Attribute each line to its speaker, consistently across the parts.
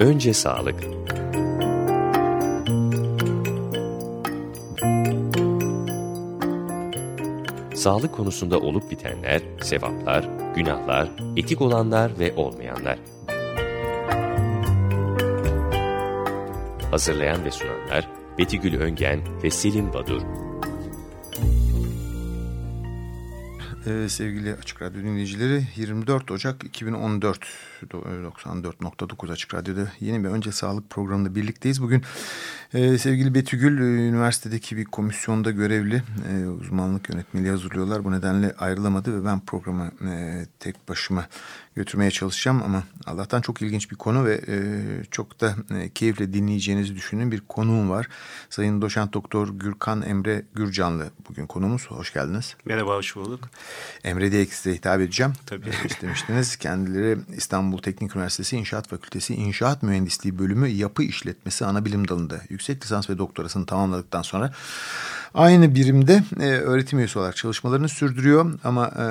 Speaker 1: Önce sağlık. Sağlık konusunda olup bitenler, sevaplar, günahlar, etik olanlar ve olmayanlar. Hazırlayan ve sunanlar Betigül Öngen ve Selin Badur.
Speaker 2: Ee, sevgili Açık Radyo dinleyicileri 24 Ocak 2014 94.9 Açık Radyo'da yeni bir Önce Sağlık programında birlikteyiz. Bugün e, sevgili Betügül e, üniversitedeki bir komisyonda görevli e, uzmanlık yönetmeliği hazırlıyorlar. Bu nedenle ayrılamadı ve ben programı e, tek başıma götürmeye çalışacağım ama Allah'tan çok ilginç bir konu ve e, çok da e, keyifle dinleyeceğinizi düşündüğüm bir konuğum var. Sayın Doşent Doktor Gürkan Emre Gürcanlı bugün konuğumuz. Hoş geldiniz.
Speaker 3: Merhaba, hoş bulduk.
Speaker 2: Emre diye size hitap edeceğim.
Speaker 3: Tabii.
Speaker 2: İstemiştiniz. Kendileri İstanbul Teknik Üniversitesi İnşaat Fakültesi İnşaat Mühendisliği Bölümü Yapı İşletmesi Anabilim Dalı'nda yüksek lisans ve doktorasını tamamladıktan sonra aynı birimde e, öğretim üyesi olarak çalışmalarını sürdürüyor. Ama e,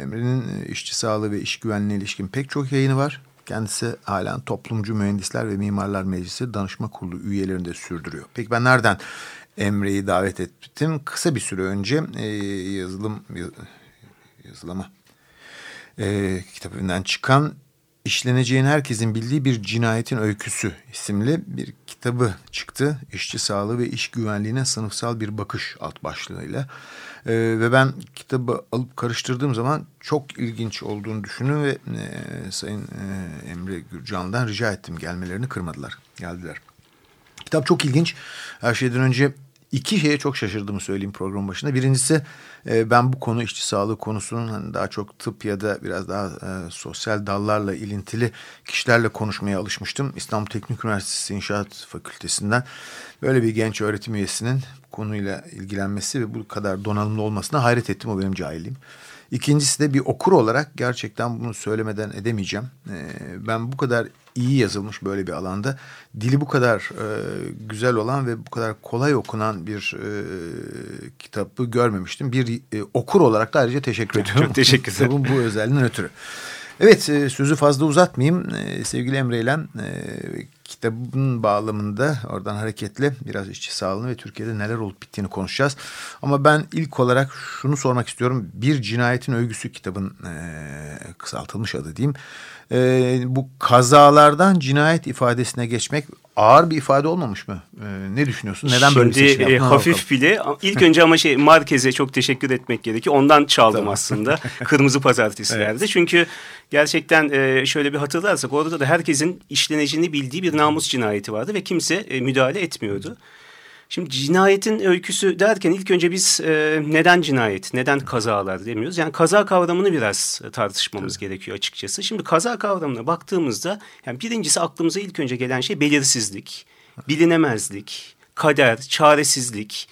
Speaker 2: Emre'nin işçi sağlığı ve iş güvenliğine ilişkin pek çok yayını var. Kendisi halen Toplumcu Mühendisler ve Mimarlar Meclisi Danışma Kurulu üyelerinde sürdürüyor. Peki ben nereden Emre'yi davet ettim? Kısa bir süre önce e, yazılım yazılama e, kitabından çıkan işleneceğin herkesin bildiği bir cinayetin öyküsü isimli bir kitabı çıktı. İşçi sağlığı ve iş güvenliğine sınıfsal bir bakış alt başlığıyla. Ee, ve ben kitabı alıp karıştırdığım zaman çok ilginç olduğunu düşündüm ve e, Sayın e, Emre Gürcan'dan rica ettim gelmelerini kırmadılar. Geldiler. Kitap çok ilginç. Her şeyden önce iki şeye çok şaşırdığımı söyleyeyim program başında. Birincisi e, ben bu konu işçi sağlığı konusunun hani daha çok tıp ya da biraz daha e, sosyal dallarla ilintili kişilerle konuşmaya alışmıştım. İstanbul Teknik Üniversitesi İnşaat Fakültesinden böyle bir genç öğretim üyesinin konuyla ilgilenmesi ve bu kadar donanımlı olmasına hayret ettim. O benim cahilliğim. İkincisi de bir okur olarak gerçekten bunu söylemeden edemeyeceğim. Ee, ben bu kadar iyi yazılmış böyle bir alanda dili bu kadar e, güzel olan ve bu kadar kolay okunan bir e, kitabı görmemiştim. Bir e, okur olarak da ayrıca teşekkür ediyorum.
Speaker 3: Çok teşekkür ederim.
Speaker 2: Kitabın bu özelliğinden ötürü. Evet e, sözü fazla uzatmayayım. E, sevgili Emre ile e, kitabın bağlamında oradan hareketle biraz işçi sağlığını ve Türkiye'de neler olup bittiğini konuşacağız. Ama ben ilk olarak şunu sormak istiyorum. Bir cinayetin övgüsü kitabın kısaltılmış adı diyeyim. bu kazalardan cinayet ifadesine geçmek ağır bir ifade olmamış mı? Ee, ne düşünüyorsun? Neden
Speaker 3: Şimdi,
Speaker 2: böyle bir seçim
Speaker 3: yaptın? E, hafif bile. İlk önce ama şey Marquez'e çok teşekkür etmek gerekiyor. Ondan çaldım tamam. aslında. Kırmızı pazartesilerde. Evet. Çünkü gerçekten e, şöyle bir hatırlarsak orada da herkesin işleneceğini bildiği bir namus cinayeti vardı ve kimse e, müdahale etmiyordu. Şimdi cinayetin öyküsü derken ilk önce biz e, neden cinayet, neden kazalar demiyoruz. Yani kaza kavramını biraz tartışmamız evet. gerekiyor açıkçası. Şimdi kaza kavramına baktığımızda yani birincisi aklımıza ilk önce gelen şey belirsizlik, bilinemezlik, kader, çaresizlik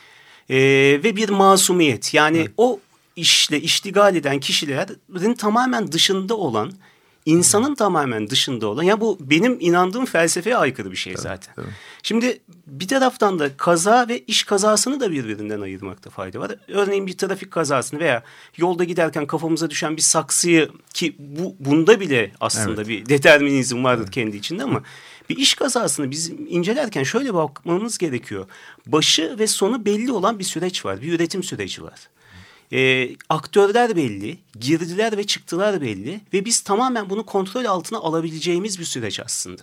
Speaker 3: e, ve bir masumiyet. Yani evet. o işle iştigal eden kişilerin tamamen dışında olan insanın tamamen dışında olan ya bu benim inandığım felsefeye aykırı bir şey tabii, zaten. Tabii. Şimdi bir taraftan da kaza ve iş kazasını da birbirinden ayırmakta fayda var. Örneğin bir trafik kazasını veya yolda giderken kafamıza düşen bir saksıyı ki bu bunda bile aslında evet. bir determinizm vardır evet. kendi içinde ama bir iş kazasını biz incelerken şöyle bakmamız gerekiyor. Başı ve sonu belli olan bir süreç var. Bir üretim süreci var. E, aktörler belli, girdiler ve çıktılar belli ve biz tamamen bunu kontrol altına alabileceğimiz bir süreç aslında.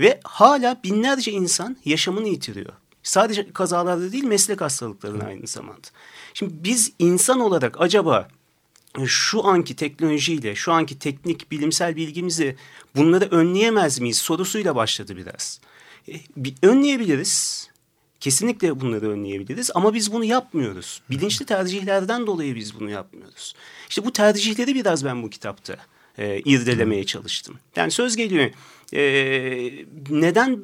Speaker 3: Ve hala binlerce insan yaşamını yitiriyor. Sadece kazalarda değil meslek hastalıklarının aynı zamanda. Şimdi biz insan olarak acaba şu anki teknolojiyle, şu anki teknik, bilimsel bilgimizi bunları önleyemez miyiz sorusuyla başladı biraz. E, bir önleyebiliriz Kesinlikle bunları önleyebiliriz ama biz bunu yapmıyoruz. Bilinçli tercihlerden dolayı biz bunu yapmıyoruz. İşte bu tercihleri biraz ben bu kitapta e, irdelemeye çalıştım. Yani söz geliyor e, neden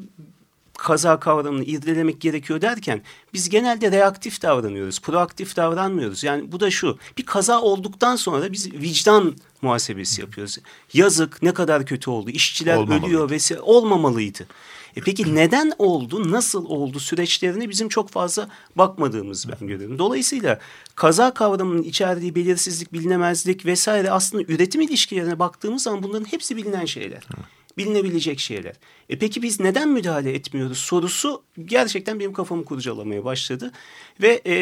Speaker 3: kaza kavramını irdelemek gerekiyor derken biz genelde reaktif davranıyoruz, proaktif davranmıyoruz. Yani bu da şu, bir kaza olduktan sonra biz vicdan muhasebesi yapıyoruz. Yazık ne kadar kötü oldu, işçiler Olmamalıydı. ölüyor vesaire olmamalıydı. E peki neden oldu, nasıl oldu süreçlerine bizim çok fazla bakmadığımız ben görüyorum. Dolayısıyla kaza kavramının içerdiği belirsizlik, bilinemezlik vesaire aslında üretim ilişkilerine baktığımız zaman bunların hepsi bilinen şeyler. bilinebilecek şeyler. E peki biz neden müdahale etmiyoruz sorusu gerçekten benim kafamı kurcalamaya başladı. Ve e,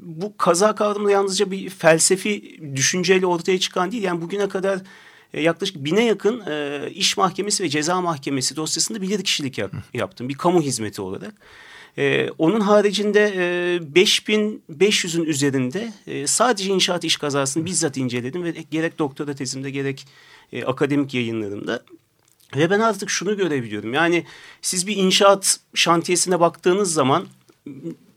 Speaker 3: bu kaza kavramı yalnızca bir felsefi düşünceyle ortaya çıkan değil. Yani bugüne kadar e, yaklaşık bine yakın e, iş mahkemesi ve ceza mahkemesi dosyasında bilirkişilik yap, yaptım. Bir kamu hizmeti olarak. Ee, onun haricinde e, 5500'ün üzerinde e, sadece inşaat iş kazasını bizzat inceledim ve gerek doktora tezimde gerek e, akademik yayınlarımda. Ve ben artık şunu görebiliyorum. Yani siz bir inşaat şantiyesine baktığınız zaman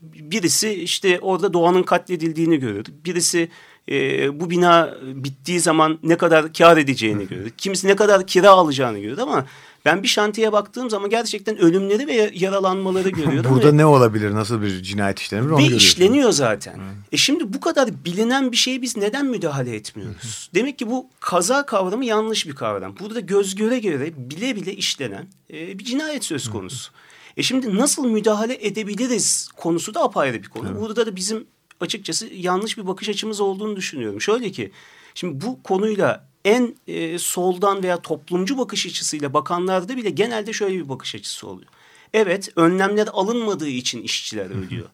Speaker 3: birisi işte orada doğanın katledildiğini görür. Birisi e, bu bina bittiği zaman ne kadar kar edeceğini görür. Kimisi ne kadar kira alacağını görür ama ben bir şantiye baktığım zaman gerçekten ölümleri ve yaralanmaları görüyorum.
Speaker 2: Burada
Speaker 3: ve,
Speaker 2: ne olabilir? Nasıl bir cinayet işlenir? Onu
Speaker 3: ve işleniyor zaten. E şimdi bu kadar bilinen bir şeye biz neden müdahale etmiyoruz? Demek ki bu kaza kavramı yanlış bir kavram. Burada göz göre göre bile bile işlenen e, bir cinayet söz konusu. E şimdi nasıl müdahale edebiliriz konusu da apayrı bir konu. Burada da bizim açıkçası yanlış bir bakış açımız olduğunu düşünüyorum. Şöyle ki şimdi bu konuyla en e, soldan veya toplumcu bakış açısıyla bakanlarda bile genelde şöyle bir bakış açısı oluyor. Evet önlemler alınmadığı için işçiler ölüyor.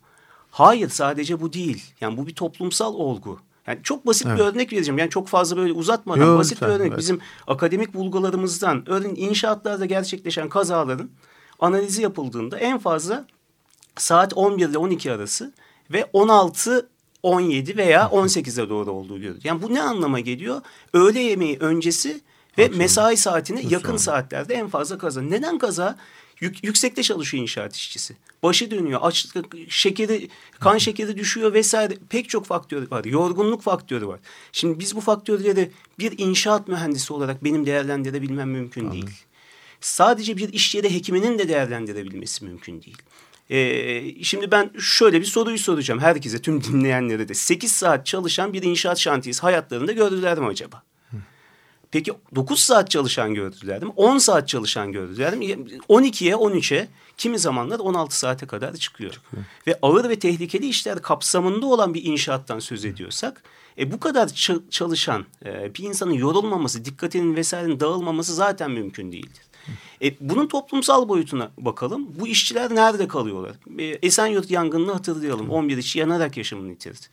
Speaker 3: Hayır sadece bu değil. Yani bu bir toplumsal olgu. Yani çok basit
Speaker 2: Evet.
Speaker 3: bir örnek vereceğim. Yani çok fazla böyle uzatmadan
Speaker 2: Yo,
Speaker 3: basit
Speaker 2: lütfen,
Speaker 3: bir örnek.
Speaker 2: evet.
Speaker 3: Bizim akademik bulgularımızdan örneğin inşaatlarda gerçekleşen kazaların analizi yapıldığında en fazla saat 11 ile 12 arası ve 16 17 veya 18'e doğru olduğu görülüyor. Yani bu ne anlama geliyor? Öğle yemeği öncesi ve mesai saatine yakın
Speaker 2: sonra.
Speaker 3: saatlerde en fazla kaza. Neden kaza? Yük- yüksekte çalışıyor inşaat işçisi. Başı dönüyor, açlık, şekeri, kan şekeri düşüyor vesaire. Pek çok faktör var. Yorgunluk faktörü var. Şimdi biz bu faktörleri bir inşaat mühendisi olarak benim değerlendirebilmem mümkün değil. Sadece bir iş yeri hekiminin de değerlendirebilmesi mümkün değil. Ee, şimdi ben şöyle bir soruyu soracağım herkese, tüm dinleyenlere de. 8 saat çalışan bir inşaat şantiyesi hayatlarında gördüler mi acaba? Peki 9 saat çalışan gördüler mi? 10 saat çalışan gördüler mi? 12'ye 13'e kimi zamanlar 16 saate kadar çıkıyor. Ve ağır ve tehlikeli işler kapsamında olan bir inşaattan söz ediyorsak e, bu kadar çalışan e, bir insanın yorulmaması, dikkatinin vesairenin dağılmaması zaten mümkün değildir. E, bunun toplumsal boyutuna bakalım. Bu işçiler nerede kalıyorlar? E, Esenyurt yangınını hatırlayalım. 11 işçi yanarak yaşamını yitirdi.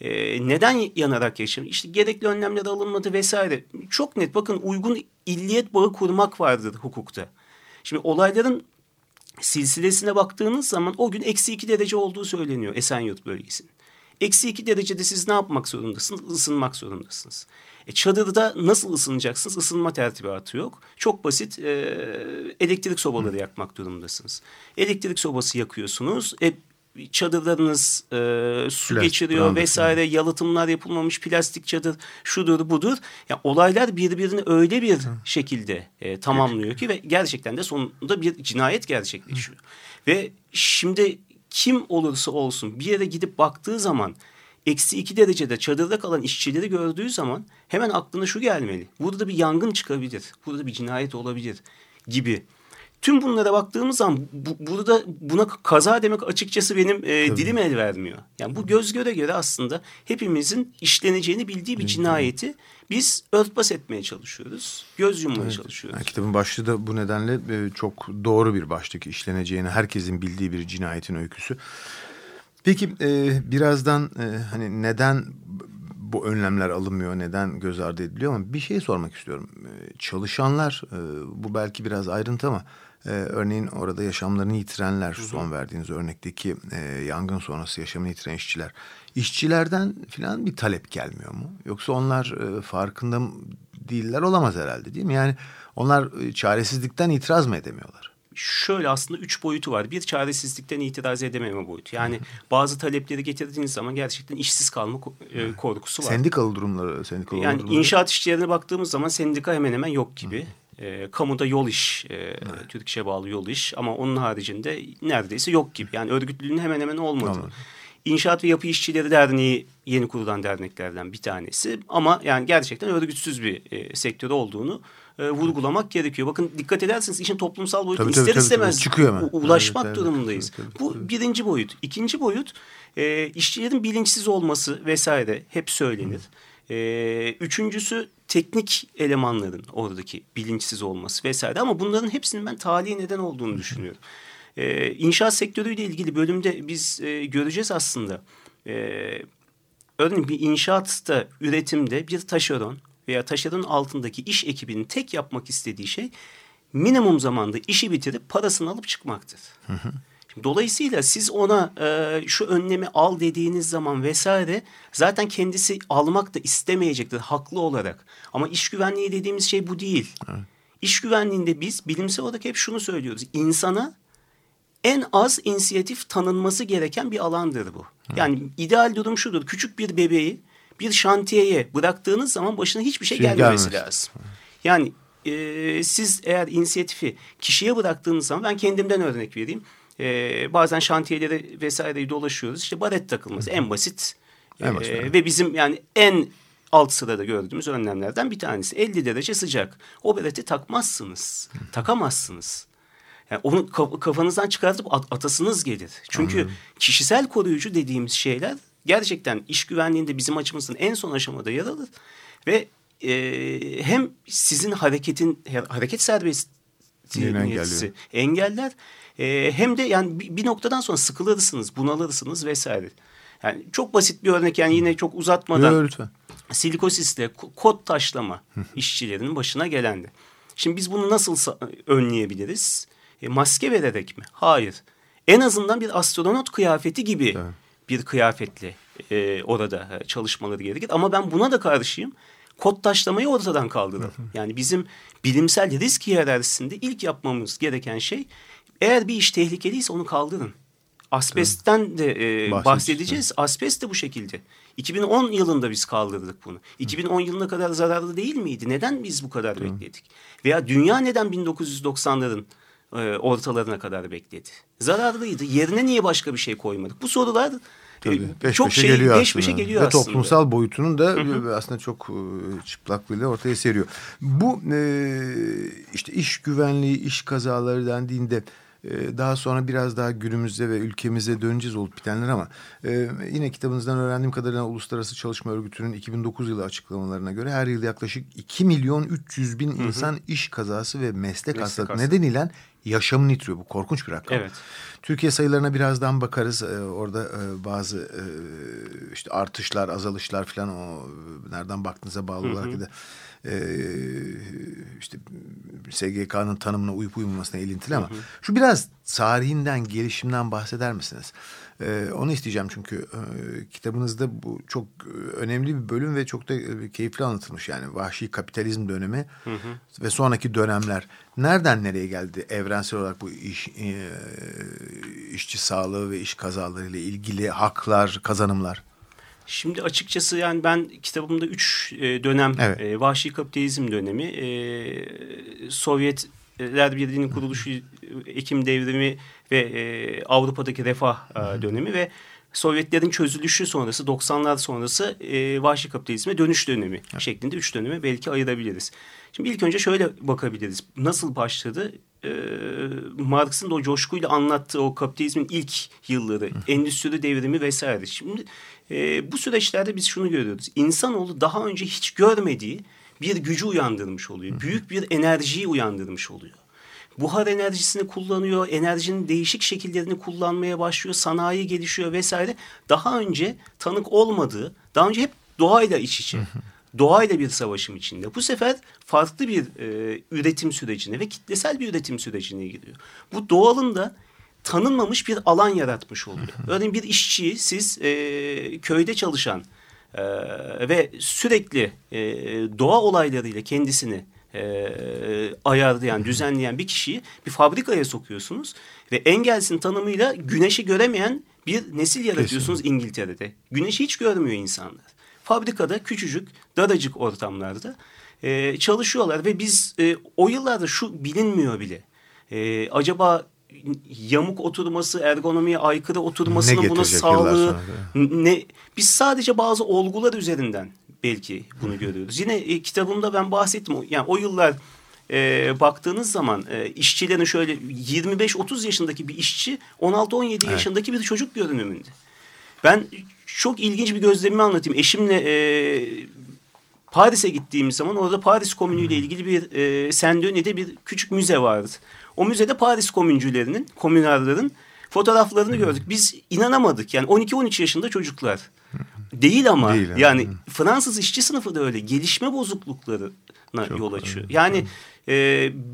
Speaker 3: Ee, neden yanarak yaşam? İşte gerekli önlemler alınmadı vesaire. Çok net bakın uygun illiyet bağı kurmak vardır hukukta. Şimdi olayların silsilesine baktığınız zaman o gün eksi iki derece olduğu söyleniyor Esenyurt bölgesinin. Eksi iki derecede siz ne yapmak zorundasınız? Isınmak zorundasınız. E, çadırda nasıl ısınacaksınız? Isınma tertibatı yok. Çok basit e, elektrik sobaları yakmak durumundasınız. Elektrik sobası yakıyorsunuz. E, çadırlarınız e, su
Speaker 2: Plastik,
Speaker 3: geçiriyor vesaire yalıtımlar yapılmamış plastik çadır şudur budur. Ya olaylar birbirini öyle bir şekilde e, tamamlıyor ki ve gerçekten de sonunda bir cinayet gerçekleşiyor. Ve şimdi kim olursa olsun bir yere gidip baktığı zaman eksi iki derecede çadırda kalan işçileri gördüğü zaman hemen aklına şu gelmeli. Burada bir yangın çıkabilir. Burada bir cinayet olabilir gibi. Tüm bunlara baktığımız zaman bu, burada buna kaza demek açıkçası benim e, dilim el vermiyor. Yani bu göz göre göre aslında hepimizin işleneceğini bildiği bir cinayeti biz örtbas etmeye çalışıyoruz. Göz yummaya çalışıyoruz.
Speaker 2: Yani kitabın başlığı da bu nedenle e, çok doğru bir başlık işleneceğini herkesin bildiği bir cinayetin öyküsü. Peki e, birazdan e, hani neden bu önlemler alınmıyor, neden göz ardı ediliyor ama bir şey sormak istiyorum. E, çalışanlar e, bu belki biraz ayrıntı ama e, örneğin orada yaşamlarını yitirenler son verdiğiniz örnekteki e, yangın sonrası yaşamını yitiren işçiler. İşçilerden falan bir talep gelmiyor mu? Yoksa onlar e, farkında değiller olamaz herhalde değil mi? Yani onlar e, çaresizlikten itiraz mı edemiyorlar?
Speaker 3: şöyle aslında üç boyutu var. Bir çaresizlikten itiraz edememe boyutu. Yani bazı talepleri getirdiğiniz zaman gerçekten işsiz kalma e, korkusu var.
Speaker 2: Sendikalı durumları, sendikalı
Speaker 3: yani
Speaker 2: durumları.
Speaker 3: inşaat işçilerine baktığımız zaman sendika hemen hemen yok gibi. E, kamuda yol iş, e, Türk İş'e bağlı yol iş ama onun haricinde neredeyse yok gibi. Yani örgütlülüğün hemen hemen olmadı.
Speaker 2: Anladım.
Speaker 3: İnşaat ve Yapı İşçileri Derneği yeni kurulan derneklerden bir tanesi. Ama yani gerçekten örgütsüz bir e, sektör olduğunu e, vurgulamak gerekiyor. Bakın dikkat ederseniz işin toplumsal boyutu
Speaker 2: Tabii, tabii,
Speaker 3: ister
Speaker 2: tabii,
Speaker 3: istemez
Speaker 2: tabii. Çıkıyor hemen.
Speaker 3: ulaşmak
Speaker 2: Evet, evet,
Speaker 3: durumundayız.
Speaker 2: evet, evet,
Speaker 3: Bu
Speaker 2: evet.
Speaker 3: birinci boyut. İkinci boyut e, işçilerin bilinçsiz olması vesaire hep söylenir. E, üçüncüsü teknik elemanların oradaki bilinçsiz olması vesaire ama bunların hepsinin ben talihe neden olduğunu düşünüyorum. Ee, inşaat sektörüyle ilgili bölümde biz e, göreceğiz aslında. Ee, örneğin bir inşaatta üretimde bir taşeron veya taşeron altındaki iş ekibinin tek yapmak istediği şey minimum zamanda işi bitirip parasını alıp çıkmaktır. Hı hı. Dolayısıyla siz ona e, şu önlemi al dediğiniz zaman vesaire zaten kendisi almak da istemeyecektir haklı olarak. Ama iş güvenliği dediğimiz şey bu değil. Evet. İş güvenliğinde biz bilimsel olarak hep şunu söylüyoruz. İnsana en az inisiyatif tanınması gereken bir alandır bu. Evet. Yani ideal durum şudur. Küçük bir bebeği bir şantiyeye bıraktığınız zaman başına hiçbir şey, şey gelmemesi gelmez. lazım. Yani e, siz eğer inisiyatifi kişiye bıraktığınız zaman ben kendimden örnek vereyim. E, bazen şantiyeleri vesaireyi dolaşıyoruz. İşte baret takılması en basit. En basit e, ve bizim yani en alt sırada gördüğümüz önlemlerden bir tanesi. 50 derece sıcak. O bereti takmazsınız. Takamazsınız. Yani onu kafanızdan çıkartıp at atasınız gelir. Çünkü kişisel koruyucu dediğimiz şeyler gerçekten iş güvenliğinde bizim açımızdan en son aşamada yer alır. Ve e, hem sizin hareketin hareket serbestliğinizi engeller e, hem de yani bir, bir noktadan sonra sıkılırsınız, bunalırsınız vesaire. Yani çok basit bir örnek yani yine çok uzatmadan. Yok, lütfen. Silikosisle kod taşlama işçilerinin başına gelendi. Şimdi biz bunu nasıl önleyebiliriz? E, maske vererek mi? Hayır. En azından bir astronot kıyafeti gibi evet. bir kıyafetle e, orada e, çalışmaları gerekir. Ama ben buna da karşıyım. Kod taşlamayı ortadan kaldıralım. yani bizim bilimsel risk hiyerarşisinde ilk yapmamız gereken şey eğer bir iş tehlikeliyse onu kaldırın. Asbestten de e, bahsedeceğiz. Asbest de bu şekilde. 2010 yılında biz kaldırdık bunu. 2010 yılına kadar zararlı değil miydi? Neden biz bu kadar Hı. bekledik? Veya dünya neden 1990'ların e, ortalarına kadar bekledi? Zararlıydı. Yerine niye başka bir şey koymadık? Bu sorular
Speaker 2: Tabii. Beş çok beşe şey, geliyor beş aslında. Beşe geliyor Ve aslında. toplumsal boyutunun da hı hı. aslında çok e, çıplaklığıyla ortaya seriyor. Bu e, işte iş güvenliği, iş kazaları dendiğinde e, daha sonra biraz daha günümüzde ve ülkemize döneceğiz olup bitenler ama e, yine kitabınızdan öğrendiğim kadarıyla Uluslararası Çalışma Örgütü'nün 2009 yılı açıklamalarına göre her yıl yaklaşık 2 milyon 300 bin hı hı. insan iş kazası ve meslek, meslek hastalığı nedeniyle yaşamını yitiriyor. Bu korkunç bir rakam. Evet. Türkiye sayılarına birazdan bakarız. Ee, orada e, bazı e, işte artışlar, azalışlar falan o nereden baktığınıza bağlı hı hı. olarak da e, işte SGK'nın tanımına uyup uymamasına elintili ama hı hı. şu biraz tarihinden, gelişimden bahseder misiniz? Ee, onu isteyeceğim çünkü e, kitabınızda bu çok önemli bir bölüm ve çok da e, keyifli anlatılmış yani vahşi kapitalizm dönemi hı hı. ve sonraki dönemler nereden nereye geldi evrensel olarak bu iş e, işçi sağlığı ve iş kazaları ile ilgili haklar, kazanımlar?
Speaker 3: Şimdi açıkçası yani ben kitabımda üç e, dönem evet. e, vahşi kapitalizm dönemi, e, Sovyetler Birliği'nin kuruluşu, Ekim devrimi ve e, Avrupa'daki refah e, dönemi ve Sovyetlerin çözülüşü sonrası 90'lar sonrası e, vahşi kapitalizme dönüş dönemi evet. şeklinde üç dönemi belki ayırabiliriz. Şimdi ilk önce şöyle bakabiliriz. Nasıl başladı? E, Marx'ın da o coşkuyla anlattığı o kapitalizmin ilk yılları, Hı. endüstri devrimi vesaire. Şimdi e, bu süreçlerde biz şunu görüyoruz. İnsanoğlu daha önce hiç görmediği bir gücü uyandırmış oluyor. Büyük bir enerjiyi uyandırmış oluyor buhar enerjisini kullanıyor, enerjinin değişik şekillerini kullanmaya başlıyor, sanayi gelişiyor vesaire. Daha önce tanık olmadığı, daha önce hep doğayla iç içe. doğayla bir savaşım içinde. Bu sefer farklı bir e, üretim sürecine ve kitlesel bir üretim sürecine giriyor. Bu doğalın da tanınmamış bir alan yaratmış oluyor. Örneğin bir işçiyi siz e, köyde çalışan e, ve sürekli e, doğa olaylarıyla kendisini e, ayarlayan, düzenleyen bir kişiyi bir fabrikaya sokuyorsunuz ve engelsin tanımıyla güneşi göremeyen bir nesil yaratıyorsunuz Kesin. İngiltere'de. Güneşi hiç görmüyor insanlar. Fabrikada küçücük, daracık ortamlarda e, çalışıyorlar ve biz e, o yıllarda şu bilinmiyor bile. E, acaba yamuk oturması, ergonomiye aykırı oturmasının buna sağlığı ne biz sadece bazı olgular üzerinden belki bunu görüyoruz. Yine e, kitabımda ben bahsettim. Yani o yıllar e, baktığınız zaman e, işçilerin şöyle 25-30 yaşındaki bir işçi 16-17 evet. yaşındaki bir çocuk görünümünde. Ben çok ilginç bir gözlemimi anlatayım. Eşimle e, Paris'e gittiğimiz zaman orada Paris Komünü ile ilgili bir e, Saint-Denis'de bir küçük müze vardı. O müzede Paris komüncülerinin, komünarların fotoğraflarını gördük. Biz inanamadık. Yani 12-13 yaşında çocuklar. Değil ama Değil yani Fransız işçi sınıfı da öyle gelişme bozukluklarına Çok yol açıyor. Öyle. Yani e,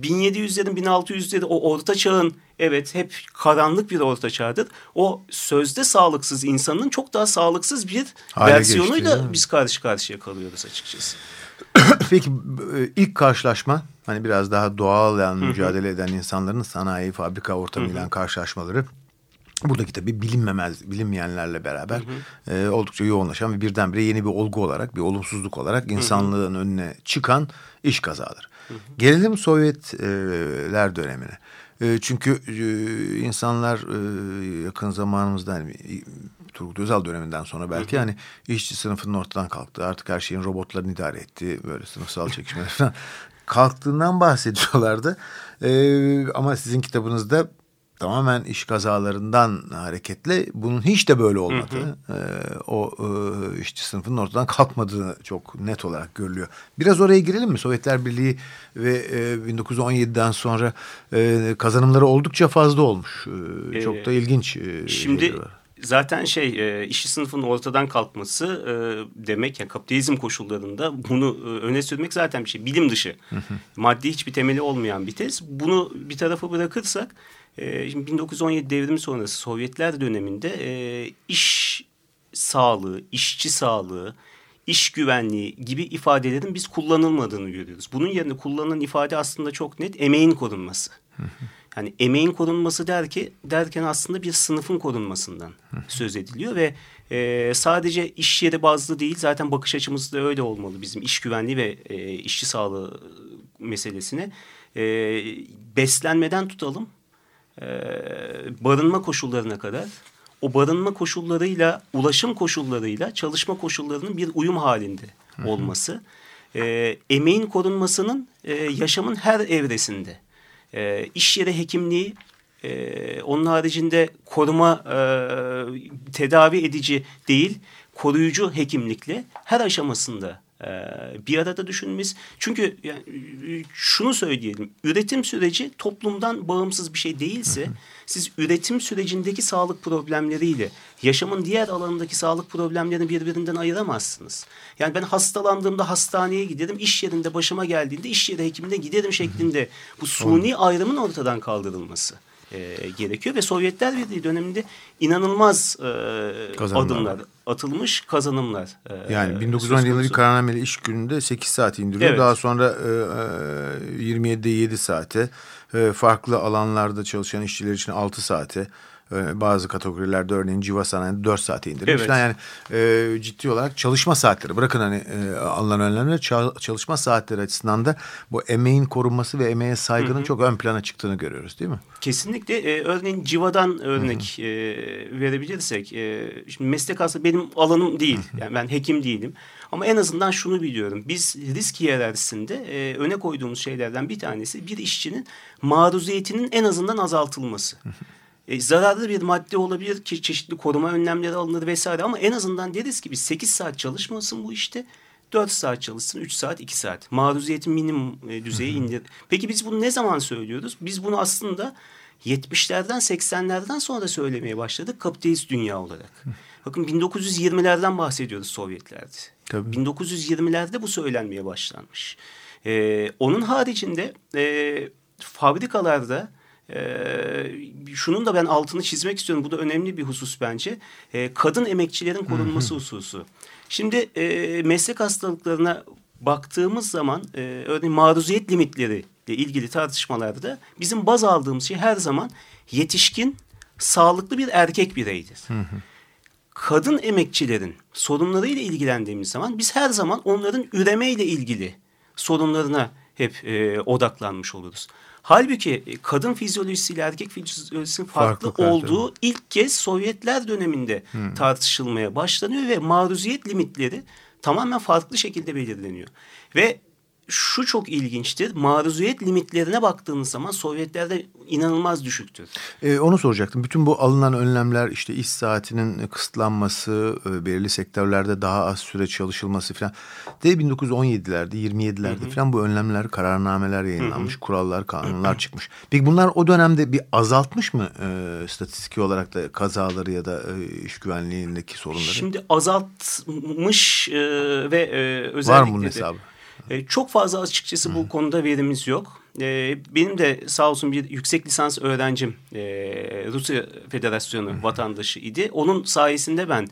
Speaker 3: 1700'lerin 1600'lerin o orta çağın evet hep karanlık bir orta çağdır. O sözde sağlıksız insanın çok daha sağlıksız bir Hale versiyonuyla geçti, biz karşı karşıya kalıyoruz açıkçası.
Speaker 2: Peki e, ilk karşılaşma hani biraz daha doğal yani mücadele eden insanların sanayi, fabrika ortamıyla karşılaşmaları Buradaki tabii bilinmemez, bilinmeyenlerle beraber hı hı. E, oldukça yoğunlaşan ve birdenbire yeni bir olgu olarak, bir olumsuzluk olarak insanlığın hı hı. önüne çıkan iş kazaları. Hı hı. Gelelim Sovyetler dönemine. E, çünkü e, insanlar e, yakın zamanımızda hani Turgut Özal döneminden sonra belki hı hı. hani işçi sınıfının ortadan kalktı. Artık her şeyin robotların idare ettiği böyle sınıfsal çekişmeler falan kalktığından bahsediyorlardı. E, ama sizin kitabınızda tamamen iş kazalarından hareketle bunun hiç de böyle olmadığı, hı hı. E, o e, işçi sınıfının ortadan kalkmadığını çok net olarak görülüyor. Biraz oraya girelim mi? Sovyetler Birliği ve e, 1917'den sonra e, kazanımları oldukça fazla olmuş. E, çok da ilginç.
Speaker 3: E, şimdi zaten şey e, işçi sınıfının ortadan kalkması e, demek yani kapitalizm koşullarında bunu e, öne sürmek zaten bir şey bilim dışı. Hı hı. Maddi hiçbir temeli olmayan bir tez. Bunu bir tarafa bırakırsak e, şimdi 1917 devrimi sonrası Sovyetler döneminde e, iş sağlığı, işçi sağlığı, iş güvenliği gibi ifadelerin biz kullanılmadığını görüyoruz. Bunun yerine kullanılan ifade aslında çok net emeğin korunması. Yani emeğin korunması der ki, derken aslında bir sınıfın korunmasından söz ediliyor ve e, sadece iş yeri bazlı değil zaten bakış açımız da öyle olmalı bizim iş güvenliği ve e, işçi sağlığı meselesine. E, beslenmeden tutalım e, barınma koşullarına kadar o barınma koşullarıyla, ulaşım koşullarıyla çalışma koşullarının bir uyum halinde olması, e, emeğin korunmasının e, yaşamın her evresinde, e, iş yeri hekimliği, e, onun haricinde koruma, e, tedavi edici değil, koruyucu hekimlikle her aşamasında bir arada düşünmemiz. Çünkü yani, şunu söyleyelim. Üretim süreci toplumdan bağımsız bir şey değilse siz üretim sürecindeki sağlık problemleriyle yaşamın diğer alanındaki sağlık problemlerini birbirinden ayıramazsınız. Yani ben hastalandığımda hastaneye giderim, iş yerinde başıma geldiğinde iş yeri hekimine giderim şeklinde bu suni ayrımın ortadan kaldırılması e, gerekiyor ve Sovyetler Birliği döneminde inanılmaz e, adımlar atılmış kazanımlar.
Speaker 2: E, yani 1910 yılında bir kararnameli iş gününde 8 saat indiriyor. Evet. Daha sonra e, 27'de e, 7 saate e, farklı alanlarda çalışan işçiler için 6 saate bazı kategorilerde örneğin civa sanayinde 4 saate indirilmiş. Evet. Yani e, ciddi olarak çalışma saatleri bırakın hani e, alınan önlemler çalışma saatleri açısından da bu emeğin korunması ve emeğe saygının hı hı. çok ön plana çıktığını görüyoruz değil mi?
Speaker 3: Kesinlikle. E, örneğin civadan örnek hı hı. E, verebilirsek e, şimdi meslek aslında benim alanım değil. Hı hı. Yani ben hekim değilim. Ama en azından şunu biliyorum. Biz risk hiyerarşisinde e, öne koyduğumuz şeylerden bir tanesi bir işçinin maruziyetinin en azından azaltılması. Hı hı. E, zararlı bir madde olabilir ki çeşitli koruma önlemleri alınır vesaire ama en azından deriz ki biz 8 saat çalışmasın bu işte. 4 saat çalışsın, 3 saat, 2 saat. Maruziyetin minimum e, düzeye indir. Peki biz bunu ne zaman söylüyoruz? Biz bunu aslında 70'lerden 80'lerden sonra söylemeye başladık kapitalist dünya olarak. Bakın 1920'lerden bahsediyoruz Sovyetlerde. Tabii. 1920'lerde bu söylenmeye başlanmış. Ee, onun haricinde e, fabrikalarda ee, şunun da ben altını çizmek istiyorum. Bu da önemli bir husus bence. Ee, kadın emekçilerin korunması hususu. Şimdi e, meslek hastalıklarına baktığımız zaman e, örneğin maruziyet limitleri ile ilgili tartışmalarda bizim baz aldığımız şey her zaman yetişkin, sağlıklı bir erkek bireydir. Kadın emekçilerin sorunlarıyla ilgilendiğimiz zaman biz her zaman onların üremeyle ilgili sorunlarına hep e, odaklanmış oluruz. Halbuki e, kadın fizyolojisiyle erkek fizyolojisinin farklı, farklı olduğu ilk kez Sovyetler döneminde hmm. tartışılmaya başlanıyor ve maruziyet limitleri tamamen farklı şekilde belirleniyor. Ve şu çok ilginçtir. Maruziyet limitlerine baktığınız zaman Sovyetlerde inanılmaz düşüktür.
Speaker 2: Ee, onu soracaktım. Bütün bu alınan önlemler işte iş saatinin kısıtlanması, e, belirli sektörlerde daha az süre çalışılması falan. De 1917'lerde, 27'lerde falan bu önlemler, kararnameler yayınlanmış, hı hı. kurallar, kanunlar çıkmış. Peki bunlar o dönemde bir azaltmış mı e, statistiki olarak da kazaları ya da e, iş güvenliğindeki sorunları?
Speaker 3: Şimdi azaltmış e, ve e, özellikle... Var
Speaker 2: mı bunun hesabı?
Speaker 3: E, çok fazla açıkçası bu konuda verimiz yok. E, benim de sağ olsun bir yüksek lisans öğrencim e, Rusya Federasyonu vatandaşı idi. Onun sayesinde ben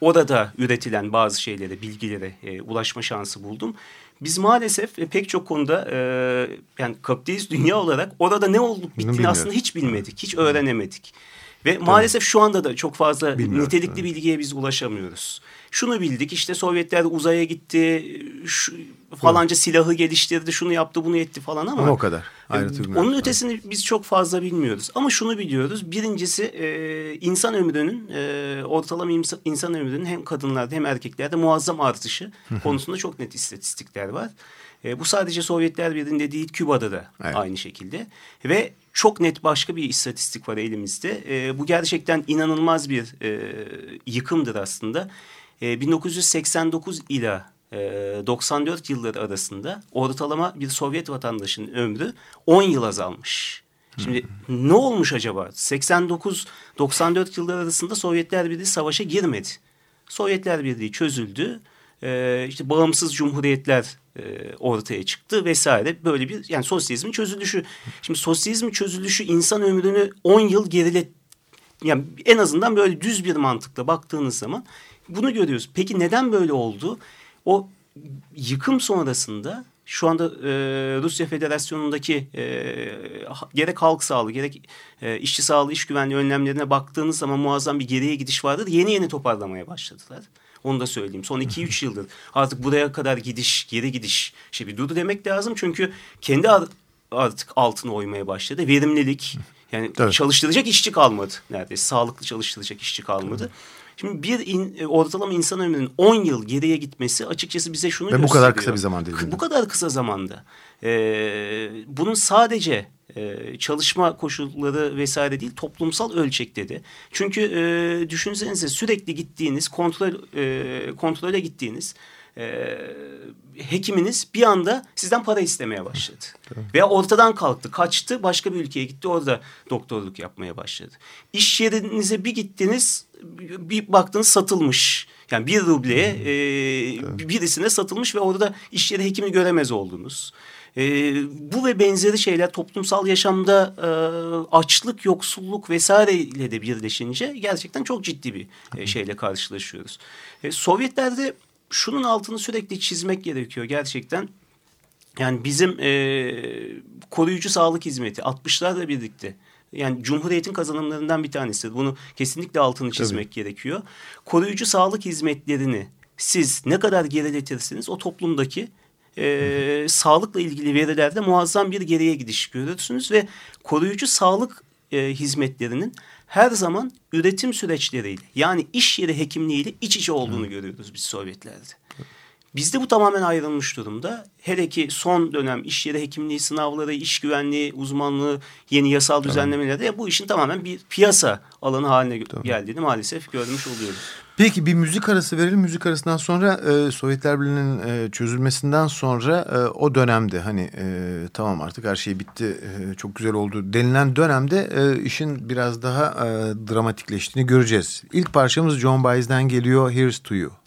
Speaker 3: orada üretilen bazı şeylere, bilgilere e, ulaşma şansı buldum. Biz maalesef e, pek çok konuda e, yani kapitalist dünya olarak orada ne olup bittiğini aslında hiç bilmedik, hiç öğrenemedik. Ve maalesef şu anda da çok fazla Bilmiyorum, nitelikli evet. bilgiye biz ulaşamıyoruz. Şunu bildik işte Sovyetler uzaya gitti, şu, falanca silahı geliştirdi, şunu yaptı, bunu etti falan ama.
Speaker 2: Ama o kadar.
Speaker 3: Ayrıntı onun ötesini biz çok fazla bilmiyoruz. Ama şunu biliyoruz. Birincisi e, insan ömrünün, e, ortalama insan, insan ömrünün hem kadınlarda hem erkeklerde muazzam artışı konusunda çok net istatistikler var. E, bu sadece Sovyetler Birliği'nde değil, Küba'da da evet. aynı şekilde. Ve çok net başka bir istatistik var elimizde. E, bu gerçekten inanılmaz bir e, yıkımdır aslında. E, 1989 ila 94 e, yılları arasında ortalama bir Sovyet vatandaşının ömrü 10 yıl azalmış. Şimdi ne olmuş acaba? 89-94 yılları arasında Sovyetler Birliği savaşa girmedi. Sovyetler Birliği çözüldü. Ee, işte bağımsız cumhuriyetler e, ortaya çıktı vesaire. Böyle bir yani sosyalizmin çözülüşü. Şimdi sosyalizmin çözülüşü insan ömrünü 10 yıl gerilet yani en azından böyle düz bir mantıkla baktığınız zaman bunu görüyoruz. Peki neden böyle oldu? O yıkım sonrasında şu anda e, Rusya Federasyonu'ndaki e, gerek halk sağlığı gerek e, işçi sağlığı iş güvenliği önlemlerine baktığınız zaman muazzam bir geriye gidiş vardır. Yeni yeni toparlamaya başladılar. Onu da söyleyeyim. Son 2-3 yıldır artık buraya kadar gidiş, geri gidiş şey bir durdu demek lazım. Çünkü kendi artık altına oymaya başladı. Verimlilik yani evet. çalıştıracak işçi kalmadı neredeyse. Sağlıklı çalıştıracak işçi kalmadı. Evet. Şimdi bir in, e, ortalama insan ömrünün 10 yıl geriye gitmesi açıkçası bize şunu Ve gösteriyor.
Speaker 2: bu kadar kısa bir zaman değil.
Speaker 3: Bu kadar kısa zamanda. Ee, bunun sadece e, çalışma koşulları vesaire değil toplumsal ölçekte de. Çünkü e, düşünsenize sürekli gittiğiniz kontrol e, kontrole gittiğiniz e, hekiminiz bir anda sizden para istemeye başladı. Veya ortadan kalktı, kaçtı, başka bir ülkeye gitti, orada doktorluk yapmaya başladı. İş yerinize bir gittiniz, bir baktınız satılmış. Yani bir rubleye hmm. e, birisine satılmış ve orada iş yeri hekimi göremez oldunuz. E, bu ve benzeri şeyler toplumsal yaşamda e, açlık, yoksulluk vesaireyle de birleşince gerçekten çok ciddi bir e, şeyle karşılaşıyoruz. E, Sovyetlerde şunun altını sürekli çizmek gerekiyor gerçekten. Yani bizim e, koruyucu sağlık hizmeti 60'larla birlikte yani Cumhuriyet'in kazanımlarından bir tanesi. Bunu kesinlikle altını çizmek Tabii. gerekiyor. Koruyucu sağlık hizmetlerini siz ne kadar geriletirsiniz o toplumdaki e, sağlıkla ilgili verilerde muazzam bir geriye gidiş görürsünüz ve koruyucu sağlık e, hizmetlerinin her zaman üretim süreçleriyle yani iş yeri hekimliğiyle iç içe olduğunu Hı. görüyoruz biz Sovyetlerde. Bizde bu tamamen ayrılmış durumda. Hele ki son dönem iş yeri hekimliği sınavları, iş güvenliği uzmanlığı, yeni yasal tamam. düzenlemelerde bu işin tamamen bir piyasa alanı haline tamam. geldiğini maalesef görmüş oluyoruz.
Speaker 2: Peki bir müzik arası verelim. Müzik arasından sonra e, Sovyetler Birliği'nin e, çözülmesinden sonra e, o dönemde hani e, tamam artık her şey bitti e, çok güzel oldu denilen dönemde e, işin biraz daha e, dramatikleştiğini göreceğiz. İlk parçamız John Baez'den geliyor Here's to You.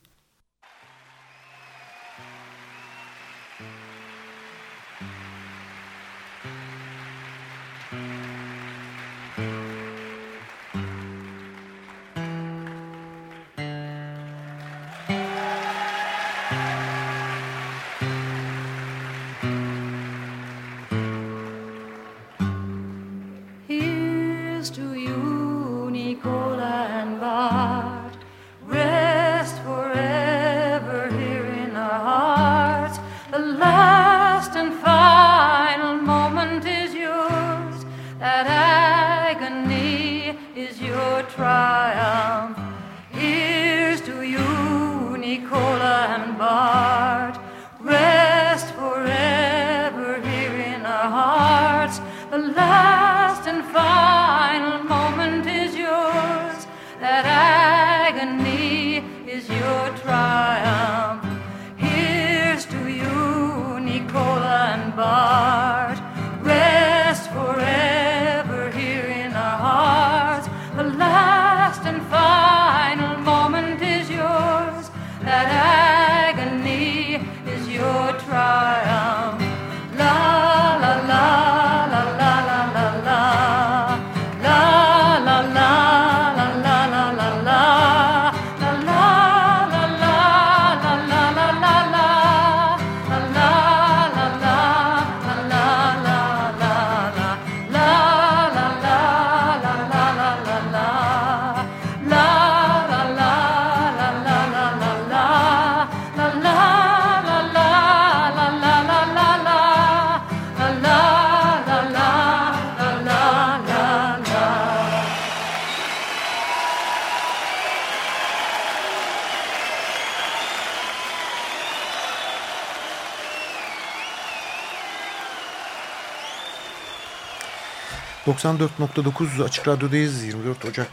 Speaker 2: ...94.9 Açık Radyo'dayız. 24 Ocak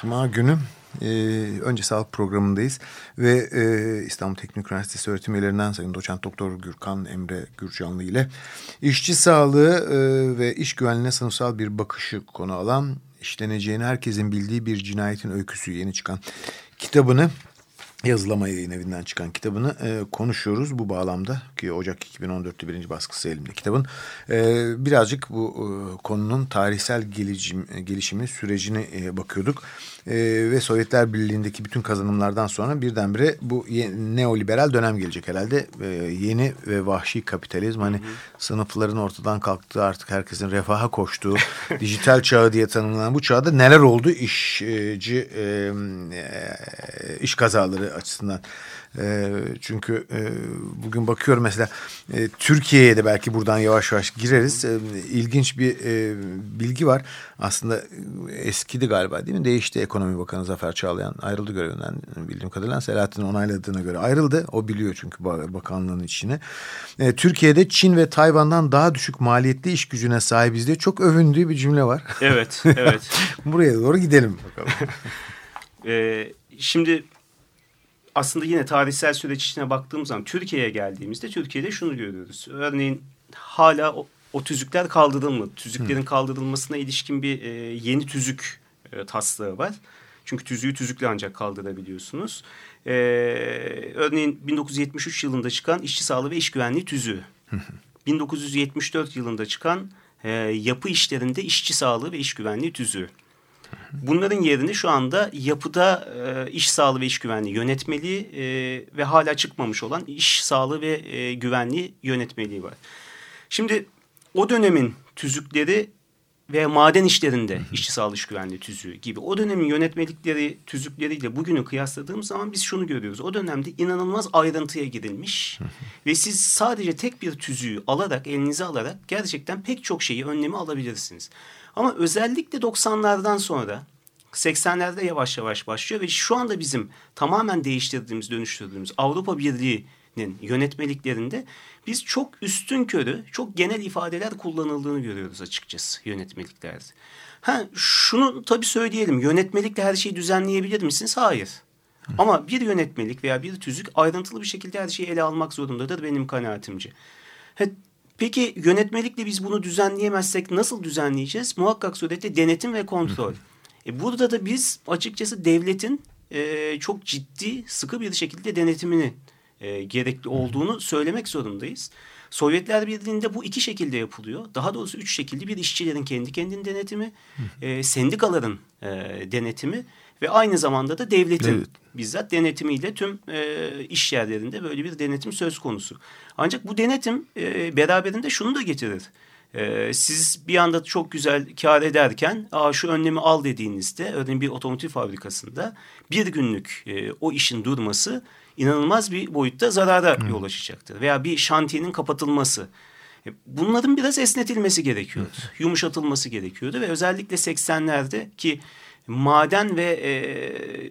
Speaker 2: Cuma günü. Ee, önce sağlık programındayız. Ve e, İstanbul Teknik Üniversitesi öğretim üyelerinden Sayın Doçent Doktor Gürkan Emre Gürcanlı ile... ...işçi sağlığı e, ve iş güvenliğine sınıfsal bir bakışı konu alan... ...işleneceğini herkesin bildiği bir cinayetin öyküsü yeni çıkan kitabını... Yazılama yayın evinden çıkan kitabını e, konuşuyoruz bu bağlamda ki Ocak 2014'te birinci baskısı elimde kitabın. E, birazcık bu e, konunun tarihsel gelişim, gelişimini sürecine e, bakıyorduk. E, ve Sovyetler Birliği'ndeki bütün kazanımlardan sonra birdenbire bu neoliberal dönem gelecek herhalde. E, yeni ve vahşi kapitalizm hani sınıfların ortadan kalktığı artık herkesin refaha koştuğu dijital çağı diye tanımlanan bu çağda neler oldu işçi e, e, iş kazaları açısından. E, çünkü e, bugün bakıyorum mesela e, Türkiye'ye de belki buradan yavaş yavaş gireriz. E, ilginç bir e, bilgi var. Aslında e, eskidi galiba değil mi? Değişti Ekonomi Bakanı Zafer Çağlayan ayrıldı görevinden bildiğim kadarıyla. Selahattin onayladığına göre ayrıldı. O biliyor çünkü ba- bakanlığın içine. E, Türkiye'de Çin ve Tayvan'dan daha düşük maliyetli iş gücüne sahibiz diye çok övündüğü bir cümle var.
Speaker 3: Evet, evet.
Speaker 2: Buraya doğru gidelim bakalım.
Speaker 3: Ee, şimdi aslında yine tarihsel süreç içine baktığımız zaman Türkiye'ye geldiğimizde Türkiye'de şunu görüyoruz. Örneğin hala o, o tüzükler kaldırılmadı. Tüzüklerin kaldırılmasına ilişkin bir e, yeni tüzük e, taslağı var. Çünkü tüzüğü tüzükle ancak kaldırabiliyorsunuz. Ee, örneğin 1973 yılında çıkan İşçi Sağlığı ve İş Güvenliği Tüzüğü. 1974 yılında çıkan e, yapı işlerinde işçi sağlığı ve iş güvenliği tüzüğü. Bunların yerini şu anda yapıda e, iş sağlığı ve iş güvenliği yönetmeliği e, ve hala çıkmamış olan iş sağlığı ve e, güvenliği yönetmeliği var. Şimdi o dönemin tüzükleri ve maden işlerinde işçi sağlığı iş güvenliği tüzüğü gibi o dönemin yönetmelikleri tüzükleriyle bugünü kıyasladığımız zaman biz şunu görüyoruz. O dönemde inanılmaz ayrıntıya gidilmiş ve siz sadece tek bir tüzüğü alarak elinize alarak gerçekten pek çok şeyi önlemi alabilirsiniz. Ama özellikle 90'lardan sonra 80'lerde yavaş yavaş başlıyor ve şu anda bizim tamamen değiştirdiğimiz, dönüştürdüğümüz Avrupa Birliği'nin yönetmeliklerinde biz çok üstün körü, çok genel ifadeler kullanıldığını görüyoruz açıkçası yönetmeliklerde. Ha, şunu tabii söyleyelim, yönetmelikle her şeyi düzenleyebilir misiniz? Hayır. Ama bir yönetmelik veya bir tüzük ayrıntılı bir şekilde her şeyi ele almak zorundadır benim kanaatimce. Ha, Peki yönetmelikle biz bunu düzenleyemezsek nasıl düzenleyeceğiz? Muhakkak surette denetim ve kontrol. E burada da biz açıkçası devletin e, çok ciddi, sıkı bir şekilde denetimini e, gerekli olduğunu söylemek zorundayız. Sovyetler Birliği'nde bu iki şekilde yapılıyor. Daha doğrusu üç şekilde bir işçilerin kendi kendinin denetimi, e, sendikaların e, denetimi ve aynı zamanda da devletin
Speaker 2: Evet.
Speaker 3: bizzat denetimiyle tüm e, iş yerlerinde böyle bir denetim söz konusu. Ancak bu denetim e, beraberinde şunu da getirir. E, siz bir anda çok güzel kar ederken Aa, şu önlemi al dediğinizde örneğin bir otomotiv fabrikasında bir günlük e, o işin durması inanılmaz bir boyutta zarara yol açacaktır. Veya bir şantiyenin kapatılması. E, Bunların biraz esnetilmesi gerekiyordu. Yumuşatılması gerekiyordu ve özellikle 80'lerde ki maden ve e,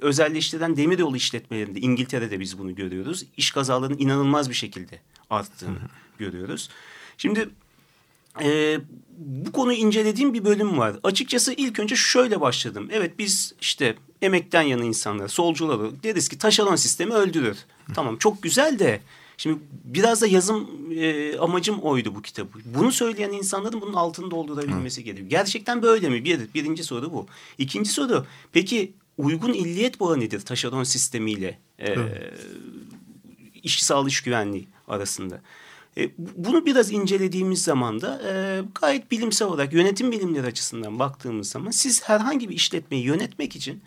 Speaker 3: özelleştirilen demiryolu işletmelerinde İngiltere'de biz bunu görüyoruz. İş kazalarının inanılmaz bir şekilde arttığını görüyoruz. Şimdi e, bu konuyu incelediğim bir bölüm var. Açıkçası ilk önce şöyle başladım. Evet biz işte emekten yana insanlar, solcular deriz ki taşeron sistemi öldürür. Tamam çok güzel de şimdi biraz da yazım e, amacım oydu bu kitabı. Bunu söyleyen insanların bunun altını doldurabilmesi gerekiyor. Gerçekten böyle mi? Bir, birinci soru bu. İkinci soru peki uygun illiyet bağı nedir taşeron sistemiyle e, işçi sağlığı iş güvenliği arasında? E, bunu biraz incelediğimiz zaman da e, gayet bilimsel olarak yönetim bilimleri açısından baktığımız zaman siz herhangi bir işletmeyi yönetmek için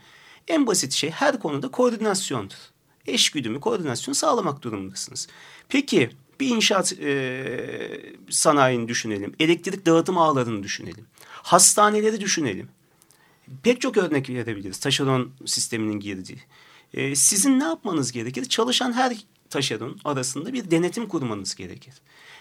Speaker 3: en basit şey her konuda koordinasyondur. Eşgüdümü, koordinasyon sağlamak durumundasınız. Peki bir inşaat e, sanayini düşünelim. Elektrik dağıtım ağlarını düşünelim. Hastaneleri düşünelim. Pek çok örnek verebiliriz. Taşeron sisteminin girdiği. E, sizin ne yapmanız gerekir? Çalışan her taşeron arasında bir denetim kurmanız gerekir.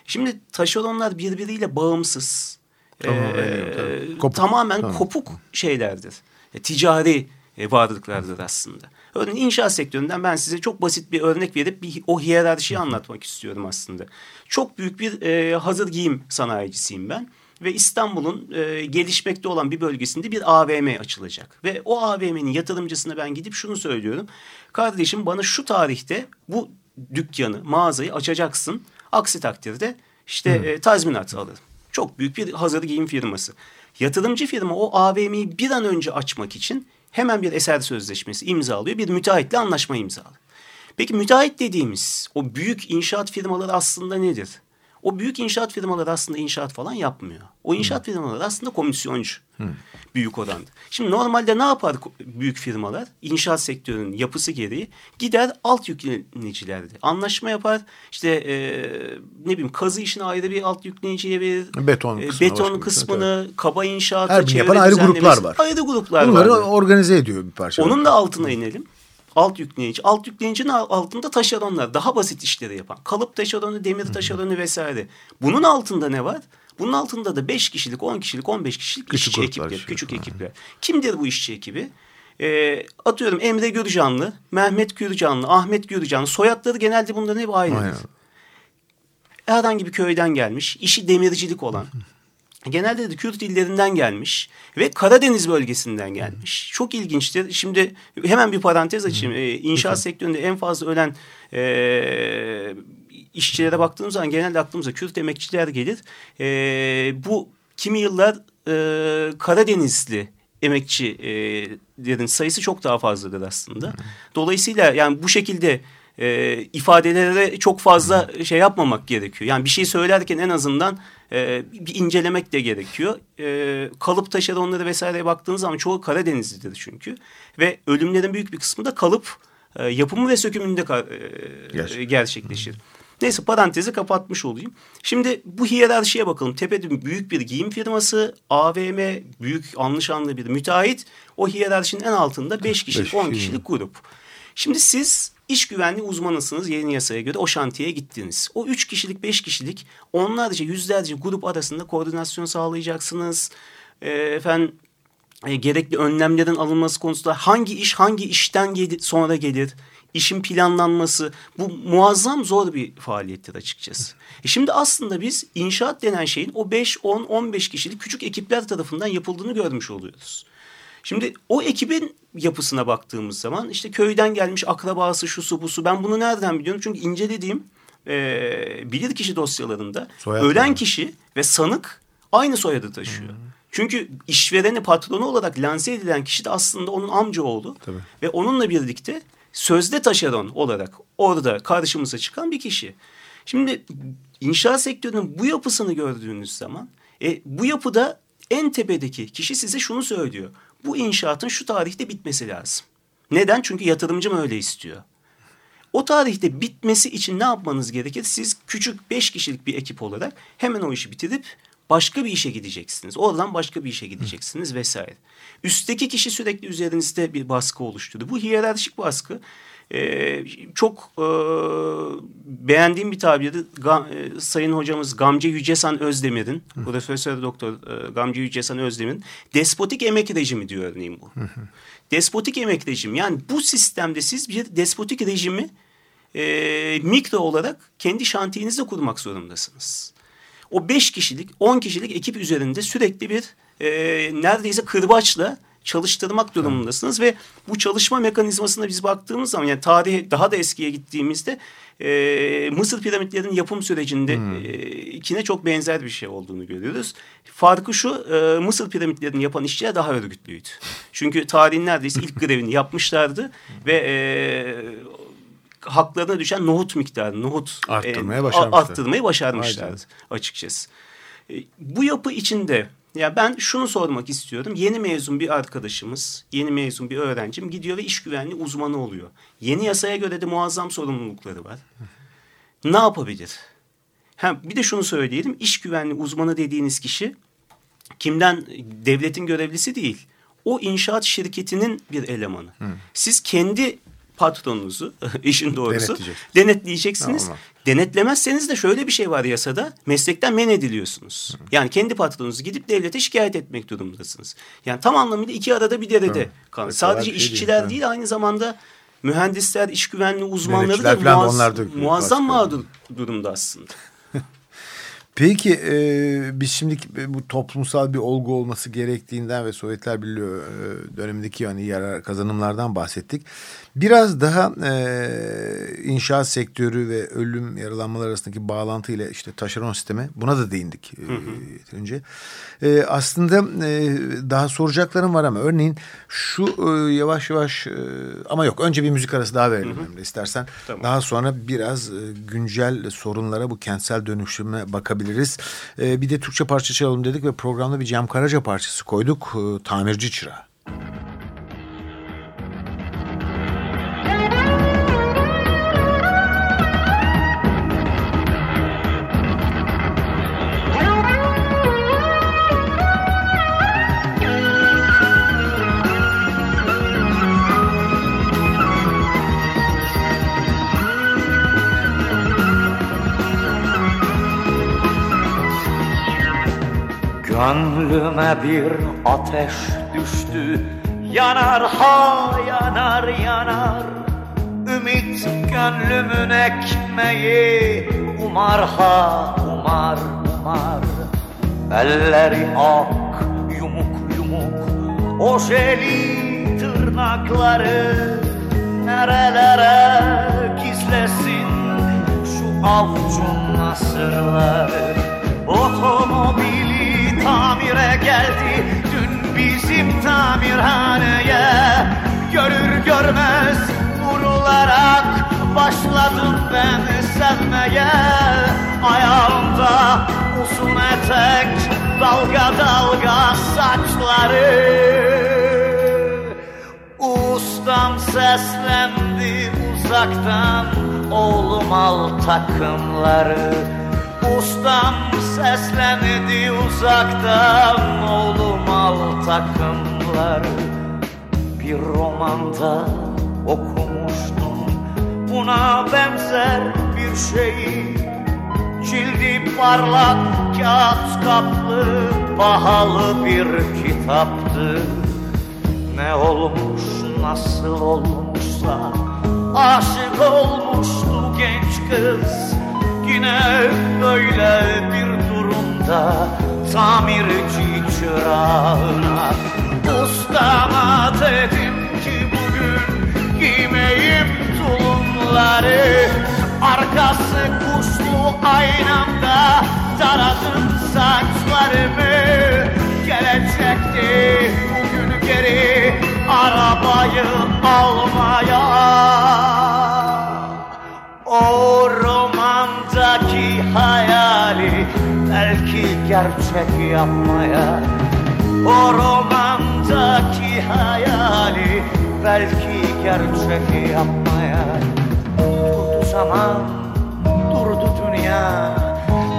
Speaker 3: Şimdi taşeronlar birbiriyle bağımsız.
Speaker 2: Tamam,
Speaker 3: e,
Speaker 2: evet, Kopuk.
Speaker 3: Tamamen
Speaker 2: Tamam.
Speaker 3: kopuk şeylerdir. E, ticari e, varlıklardır aslında. Örneğin inşaat sektöründen ben size çok basit bir örnek verip bir, o hiyerarşiyi anlatmak istiyorum aslında. Çok büyük bir e, hazır giyim sanayicisiyim ben. Ve İstanbul'un e, gelişmekte olan bir bölgesinde bir AVM açılacak. Ve o AVM'nin yatırımcısına ben gidip şunu söylüyorum. Kardeşim bana şu tarihte bu dükkanı, mağazayı açacaksın. Aksi takdirde işte e, tazminat alırım. Çok büyük bir hazır giyim firması. Yatırımcı firma o AVM'yi bir an önce açmak için hemen bir eser sözleşmesi imzalıyor. Bir müteahhitle anlaşma imzalıyor. Peki müteahhit dediğimiz o büyük inşaat firmaları aslında nedir? O büyük inşaat firmaları aslında inşaat falan yapmıyor. O inşaat firmaları aslında komisyoncu. Büyük oranda. Şimdi normalde ne yapar büyük firmalar? İnşaat sektörünün yapısı gereği gider alt yüklenicilerle anlaşma yapar. İşte e, ne bileyim kazı işine ayrı bir alt yükleniciye verir.
Speaker 2: Beton
Speaker 3: E, beton
Speaker 2: başka bir
Speaker 3: kısmını, kaba inşaatı,
Speaker 2: Her
Speaker 3: çevre
Speaker 2: yapan ayrı gruplar var.
Speaker 3: Ayrı gruplar
Speaker 2: Bunları
Speaker 3: var.
Speaker 2: organize ediyor bir parça.
Speaker 3: Onun da altına inelim. Alt yükleyici. Alt yüklenicinin al- altında taşeronlar. Daha basit işleri yapan. Kalıp taşeronu, demir taşeronu vesaire. Bunun altında ne var? Bunun altında da 5 kişilik, 10 kişilik, 15 kişilik
Speaker 2: Küçük
Speaker 3: işçi
Speaker 2: gruplar,
Speaker 3: ekipler.
Speaker 2: şey
Speaker 3: Küçük ekipler. Kimdir bu işçi ekibi? Ee, atıyorum Emre Gürcanlı, Mehmet Gürcanlı, Ahmet Gürcanlı. Soyadları genelde bunların hep aynıdır.
Speaker 2: Aynen.
Speaker 3: Herhangi bir köyden gelmiş, işi demircilik olan. Genelde de Kürt illerinden gelmiş ve Karadeniz bölgesinden gelmiş. Çok ilginçtir. Şimdi hemen bir parantez açayım. Ee, inşaat sektöründe en fazla ölen e, işçilere baktığımız zaman genelde aklımıza Kürt emekçiler gelir. E, bu kimi yıllar e, Karadenizli emekçilerin sayısı çok daha fazladır aslında. Dolayısıyla yani bu şekilde e, ifadelere çok fazla şey yapmamak gerekiyor. Yani bir şey söylerken en azından e, bir incelemek de gerekiyor. E, kalıp taşeronları vesaireye baktığınız zaman çoğu Karadenizlidir çünkü. Ve ölümlerin büyük bir kısmı da kalıp e, yapımı ve sökümünde e,
Speaker 2: Gerçek.
Speaker 3: gerçekleşir. Neyse parantezi kapatmış olayım. Şimdi bu hiyerarşiye bakalım. Tepede büyük bir giyim firması, AVM, büyük anlaşanlı bir müteahhit. O hiyerarşinin en altında 5 kişilik,
Speaker 2: Beş
Speaker 3: 10
Speaker 2: kişi.
Speaker 3: kişilik grup. Şimdi siz iş güvenliği uzmanısınız yeni yasaya göre o şantiyeye gittiniz. O 3 kişilik, 5 kişilik onlarca, yüzlerce grup arasında koordinasyon sağlayacaksınız. Ee, efendim e, gerekli önlemlerin alınması konusunda hangi iş hangi işten gel- sonra gelir? işin planlanması bu muazzam zor bir faaliyettir açıkçası. E şimdi aslında biz inşaat denen şeyin o 5, 10, 15 kişilik küçük ekipler tarafından yapıldığını görmüş oluyoruz. Şimdi o ekibin yapısına baktığımız zaman işte köyden gelmiş akrabası şusu busu ben bunu nereden biliyorum? Çünkü incelediğim e, bilirkişi dosyalarında
Speaker 2: Soyad
Speaker 3: ölen kişi ve sanık aynı soyadı taşıyor. Çünkü işvereni patronu olarak lanse edilen kişi de aslında onun amcaoğlu
Speaker 2: Tabii.
Speaker 3: ve onunla birlikte sözde taşeron olarak orada karşımıza çıkan bir kişi. Şimdi inşaat sektörünün bu yapısını gördüğünüz zaman e, bu yapıda en tepedeki kişi size şunu söylüyor. Bu inşaatın şu tarihte bitmesi lazım. Neden? Çünkü yatırımcım öyle istiyor. O tarihte bitmesi için ne yapmanız gerekir? Siz küçük beş kişilik bir ekip olarak hemen o işi bitirip başka bir işe gideceksiniz. Oradan başka bir işe gideceksiniz vesaire. Üstteki kişi sürekli üzerinizde bir baskı oluşturdu. Bu hiyerarşik baskı e, çok e, beğendiğim bir tabirdi. Ga- e, Sayın hocamız Gamze Yücesan Özdemir'in, Profesör Doktor e, Gamze Yücesan Özdemir'in despotik emek rejimi diyor örneğin bu. despotik emek rejimi yani bu sistemde siz bir despotik rejimi e, mikro olarak kendi şantiyenizde kurmak zorundasınız. o 5 kişilik 10 kişilik ekip üzerinde sürekli bir e, neredeyse kırbaçla çalıştırmak durumundasınız ve bu çalışma mekanizmasına biz baktığımız zaman yani tarih daha da eskiye gittiğimizde e, Mısır piramitlerinin yapım sürecinde hmm. e, ikine çok benzer bir şey olduğunu görüyoruz. Farkı şu e, Mısır piramitlerini yapan işçiler daha örgütlüydü. Çünkü tarihin neredeyse ilk grevini yapmışlardı ve e, haklarına düşen nohut miktarı, nohut
Speaker 2: arttırmaya başarmışlar.
Speaker 3: Arttırmayı başarmışlardı açıkçası. E, bu yapı içinde ya ben şunu sormak istiyorum. Yeni mezun bir arkadaşımız, yeni mezun bir öğrencim gidiyor ve iş güvenliği uzmanı oluyor. Yeni yasaya göre de muazzam sorumlulukları var. ne yapabilir? Ha, bir de şunu söyleyelim. İş güvenliği uzmanı dediğiniz kişi kimden devletin görevlisi değil. O inşaat şirketinin bir elemanı. Hı. Siz kendi patronunuzu işin doğrusu denetleyeceksiniz. Tamam. Denetlemezseniz de şöyle bir şey var yasada. Meslekten men ediliyorsunuz. Hı. Yani kendi patronunuzu gidip devlete şikayet etmek durumundasınız. Yani tam anlamıyla iki arada bir derede kalır. Sadece şey işçiler değil, değil aynı zamanda mühendisler, iş güvenliği uzmanları da muaz, muazzam mağdur durumda aslında.
Speaker 2: Peki e, biz şimdi bu toplumsal bir olgu olması gerektiğinden ve Sovyetler Birliği e, dönemindeki yani yarar kazanımlardan bahsettik. Biraz daha e, inşaat sektörü ve ölüm yaralanmalar arasındaki bağlantı ile işte taşeron sistemi buna da değindik e, yeterince. E, aslında e, daha soracaklarım var ama örneğin şu e, yavaş yavaş e, ama yok önce bir müzik arası daha verelim hı hı. istersen. Tamam. Daha sonra biraz e, güncel sorunlara bu kentsel dönüşüme bakabiliriz. E, bir de Türkçe parça çalalım dedik ve programda bir Cem Karaca parçası koyduk. E, Tamirci Çırağı.
Speaker 4: Gönlüme bir ateş düştü. Yanar ha yanar yanar. Ümit gönlümün ekmeği. Umar ha umar umar. Elleri ak yumuk yumuk. Ojeli tırnakları Nerelere gizlesin? Şu avucun nasırları Otomobili tamire geldi. Dün bizim tamirhaneye Görür görmez vurularak Başladım ben sevmeye. Ayağımda uzun etek Dalga dalga saçları. Ustam seslendi uzaktan Oğlum al takımları Ustam seslendi uzaktan Oğlum al takımları Bir romanda okumuştum Buna benzer bir şeyi. Cildi parlak kağıt kaplı Pahalı bir kitaptı. Ne olmuş nasıl olmuşsa Aşık olmuştu genç kız Yine böyle bir durumda tamirci çırağına Ustama dedim ki bugün giymeyim tulumları. Arkası kuşlu aynamda taradım saçlarımı. Gelecekti bugün geri arabayı almaya. O romandaki hayali belki gerçek yapmaya. O romandaki hayali belki gerçek yapmaya. Durdu zaman, durdu dünya.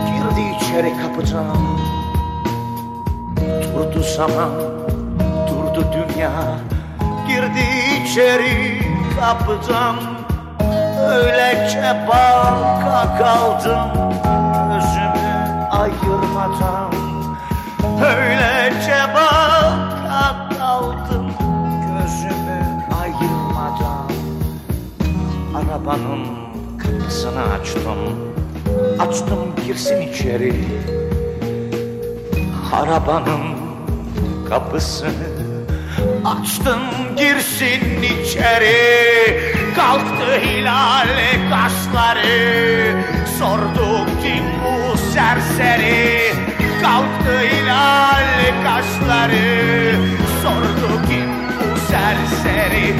Speaker 4: Girdi içeri kapıdan. Durdu zaman, durdu dünya. Girdi içeri kapıdan Öylece baka kaldım Gözümü ayırmadan. Öylece baka kaldım Gözümü ayırmadan. Arabanın kapısını açtım Açtım girsin içeri. Arabanın kapısını Açtım girsin içeri Kalktı hilal kaşları. Sordu kim bu serseri? Kalktı hilal kaşları. Sordu kim bu serseri?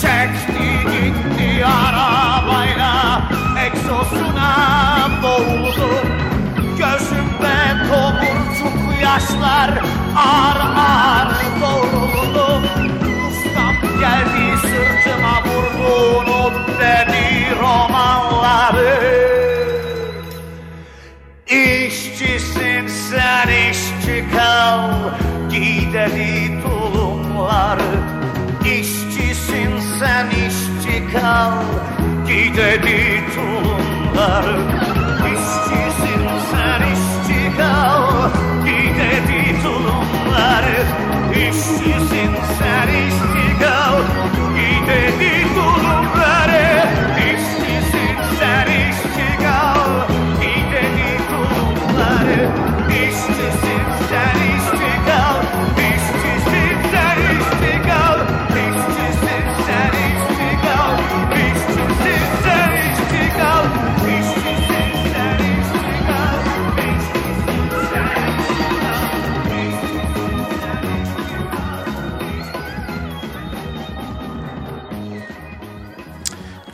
Speaker 4: Çekti gitti arabayla Egzosuna boğuldu. Gözümde tomurcuk yaşlar Ağır ağır doğruldu Ustam geldi sırtıma vurdu Unut dedi romanları. İşçisin sen işçi kal. Giy dedi tulumları. İşçisin sen işçi kal. Giy dedi tulumları. İşçisin sen işçi kal. Giy dedi tulumları. İşçisin sen işçi kal. Giy dedi tulumları İşçisin sen işçi kal. Giy dedi tulumları İşçisin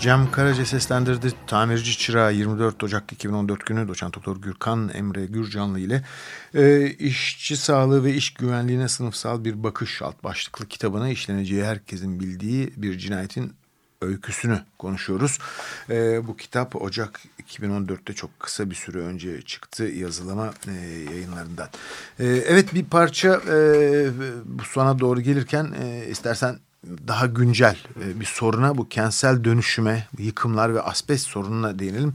Speaker 2: Cem Karaca seslendirdi. Tamirci Çırağı 24 Ocak 2014 günü doçent doktor Gürkan Emre Gürcanlı ile e, işçi sağlığı ve iş güvenliğine sınıfsal bir bakış alt başlıklı kitabına işleneceği herkesin bildiği bir cinayetin öyküsünü konuşuyoruz. E, bu kitap Ocak 2014'te çok kısa bir süre önce çıktı yazılama e, yayınlarından. E, evet bir parça e, bu sona doğru gelirken e, istersen daha güncel e, bir soruna bu kentsel dönüşüme, yıkımlar ve asbest sorununa değinelim.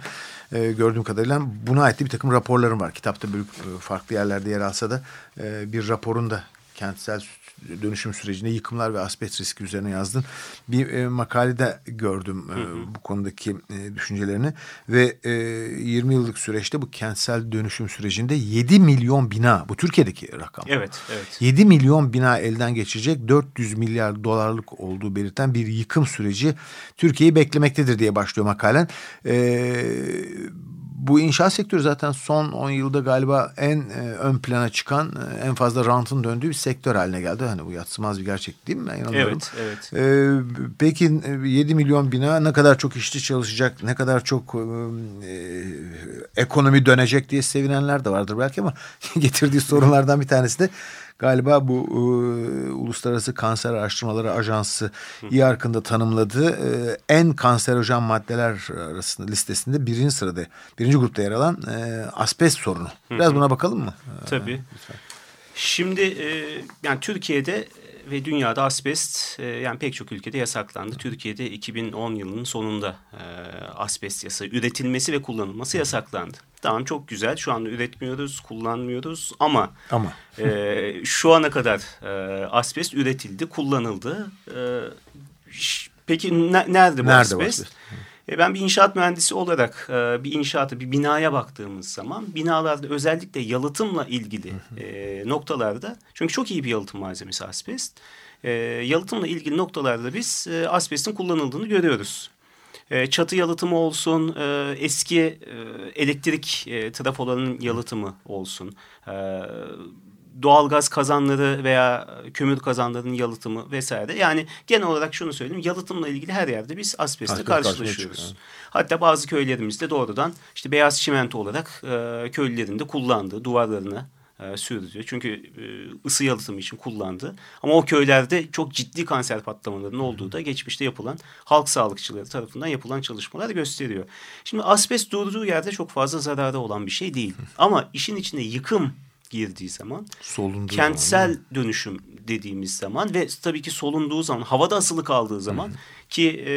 Speaker 2: E, gördüğüm kadarıyla buna ait bir takım raporlarım var. Kitapta büyük e, farklı yerlerde yer alsa da bir raporunda kentsel dönüşüm sürecinde yıkımlar ve asbest riski üzerine yazdın. Bir e, makalede gördüm e, bu konudaki e, düşüncelerini ve e, 20 yıllık süreçte bu kentsel dönüşüm sürecinde 7 milyon bina bu Türkiye'deki rakam.
Speaker 3: Evet, evet.
Speaker 2: 7 milyon bina elden geçirecek 400 milyar dolarlık olduğu belirten bir yıkım süreci Türkiye'yi beklemektedir diye başlıyor makalen. Ee, bu inşaat sektörü zaten son 10 yılda galiba en e, ön plana çıkan, e, en fazla rantın döndüğü bir sektör haline geldi. Hani bu yatsımaz bir gerçek değil mi? Ben inanıyorum.
Speaker 3: Evet, evet.
Speaker 2: Ee, peki e, 7 milyon bina ne kadar çok işçi çalışacak, ne kadar çok e, ekonomi dönecek diye sevinenler de vardır belki ama getirdiği sorunlardan bir tanesi de galiba bu e, Uluslararası Kanser Araştırmaları Ajansı İARC'ın tanımladığı e, en kanserojen maddeler arasında listesinde birinci sırada, birinci grupta yer alan e, asbest sorunu. Biraz buna bakalım mı?
Speaker 3: Tabii. Şimdi e, yani Türkiye'de ve dünyada asbest e, yani pek çok ülkede yasaklandı. Türkiye'de 2010 yılının sonunda e, asbest yasa üretilmesi ve kullanılması yasaklandı. Tamam çok güzel şu anda üretmiyoruz, kullanmıyoruz ama,
Speaker 2: Ama.
Speaker 3: e, şu ana kadar e, asbest üretildi, kullanıldı. E, peki ne- nerede bu
Speaker 2: Nerede bu
Speaker 3: asbest? E, ben bir inşaat mühendisi olarak e, bir inşaata, bir binaya baktığımız zaman binalarda özellikle yalıtımla ilgili e, noktalarda çünkü çok iyi bir yalıtım malzemesi asbest. E, yalıtımla ilgili noktalarda biz e, asbestin kullanıldığını görüyoruz. E, çatı yalıtımı olsun, e, eski e, elektrik trafolarının yalıtımı olsun, doğalgaz kazanları veya kömür kazanlarının yalıtımı vesaire. Yani genel olarak şunu söyleyeyim, yalıtımla ilgili her yerde biz asbestle
Speaker 2: Asbest
Speaker 3: karşılaşıyoruz.
Speaker 2: çıkıyor.
Speaker 3: Hatta bazı köylerimizde doğrudan işte beyaz çimento olarak e, köylülerin de kullandığı duvarlarına e, sürdürüyor. Çünkü e, ısı yalıtımı için kullandı. Ama o köylerde çok ciddi kanser patlamalarının olduğu da geçmişte yapılan halk sağlıkçıları tarafından yapılan çalışmalar gösteriyor. Şimdi asbest durduğu yerde çok fazla zararı olan bir şey değil. Ama işin içine yıkım girdiği zaman
Speaker 2: Solunduğu
Speaker 3: kentsel
Speaker 2: zaman,
Speaker 3: dönüşüm dediğimiz zaman ve tabii ki solunduğu zaman havada asılı kaldığı zaman ki e,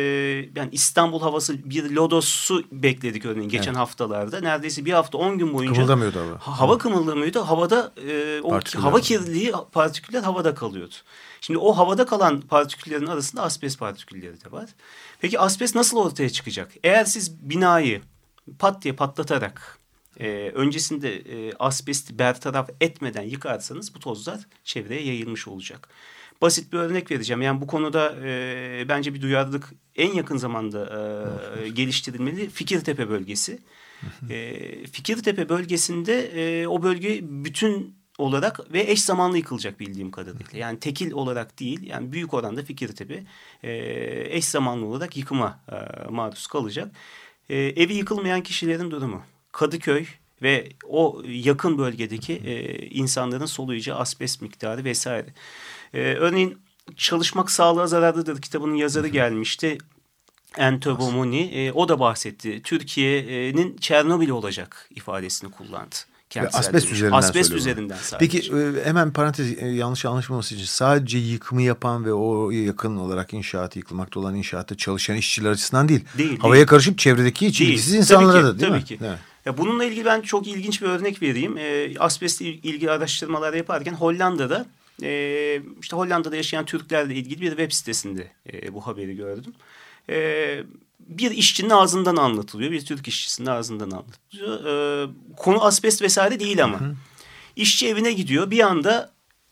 Speaker 3: yani İstanbul havası bir lodosu bekledik örneğin geçen haftalarda neredeyse bir hafta on gün boyunca
Speaker 2: Kımıldamıyordu hava.
Speaker 3: Ha- hava kımıldamıyordu havada e, o hava kirliliği partiküller havada kalıyordu. Şimdi o havada kalan partiküllerin arasında asbest partikülleri de var. Peki asbest nasıl ortaya çıkacak? Eğer siz binayı pat diye patlatarak e, öncesinde e, asbesti bertaraf etmeden yıkarsanız bu tozlar çevreye yayılmış olacak. Basit bir örnek vereceğim. Yani bu konuda e, bence bir duyarlılık en yakın zamanda e, geliştirilmeli. Fikirtepe bölgesi. E, Fikirtepe bölgesinde e, o bölge bütün olarak ve eş zamanlı yıkılacak bildiğim kadarıyla. Yani tekil olarak değil yani büyük oranda Fikirtepe e, eş zamanlı olarak yıkıma e, maruz kalacak. E, evi yıkılmayan kişilerin durumu. Kadıköy ve o yakın bölgedeki e, insanların soluyacağı asbest miktarı vesaire. E, örneğin Çalışmak Sağlığa Zararlıdır kitabının yazarı gelmişti. Entobomoni e, o da bahsetti. Türkiye'nin Çernobil olacak ifadesini kullandı.
Speaker 2: Asbest üzerinden
Speaker 3: Asbest üzerinden sadece.
Speaker 2: Peki e, hemen parantez e, yanlış anlaşılmaması için sadece yıkımı yapan ve o yakın olarak inşaatı yıkılmakta olan inşaatta çalışan işçiler açısından değil.
Speaker 3: Değil,
Speaker 2: Havaya
Speaker 3: değil.
Speaker 2: karışıp çevredeki
Speaker 3: Değil.
Speaker 2: ilgisiz insanlara
Speaker 3: Tabii ki,
Speaker 2: da değil
Speaker 3: tabii
Speaker 2: mi?
Speaker 3: ki.
Speaker 2: Evet.
Speaker 3: Ya bununla ilgili ben çok ilginç bir örnek vereyim. E, asbestle il- ilgili araştırmalar yaparken Hollanda'da e, işte Hollanda'da yaşayan Türklerle ilgili bir web sitesinde e, bu haberi gördüm. E, bir işçinin ağzından anlatılıyor. Bir Türk işçisinin ağzından anlatılıyor. E, konu asbest vesaire değil ama. İşçi evine gidiyor. Bir anda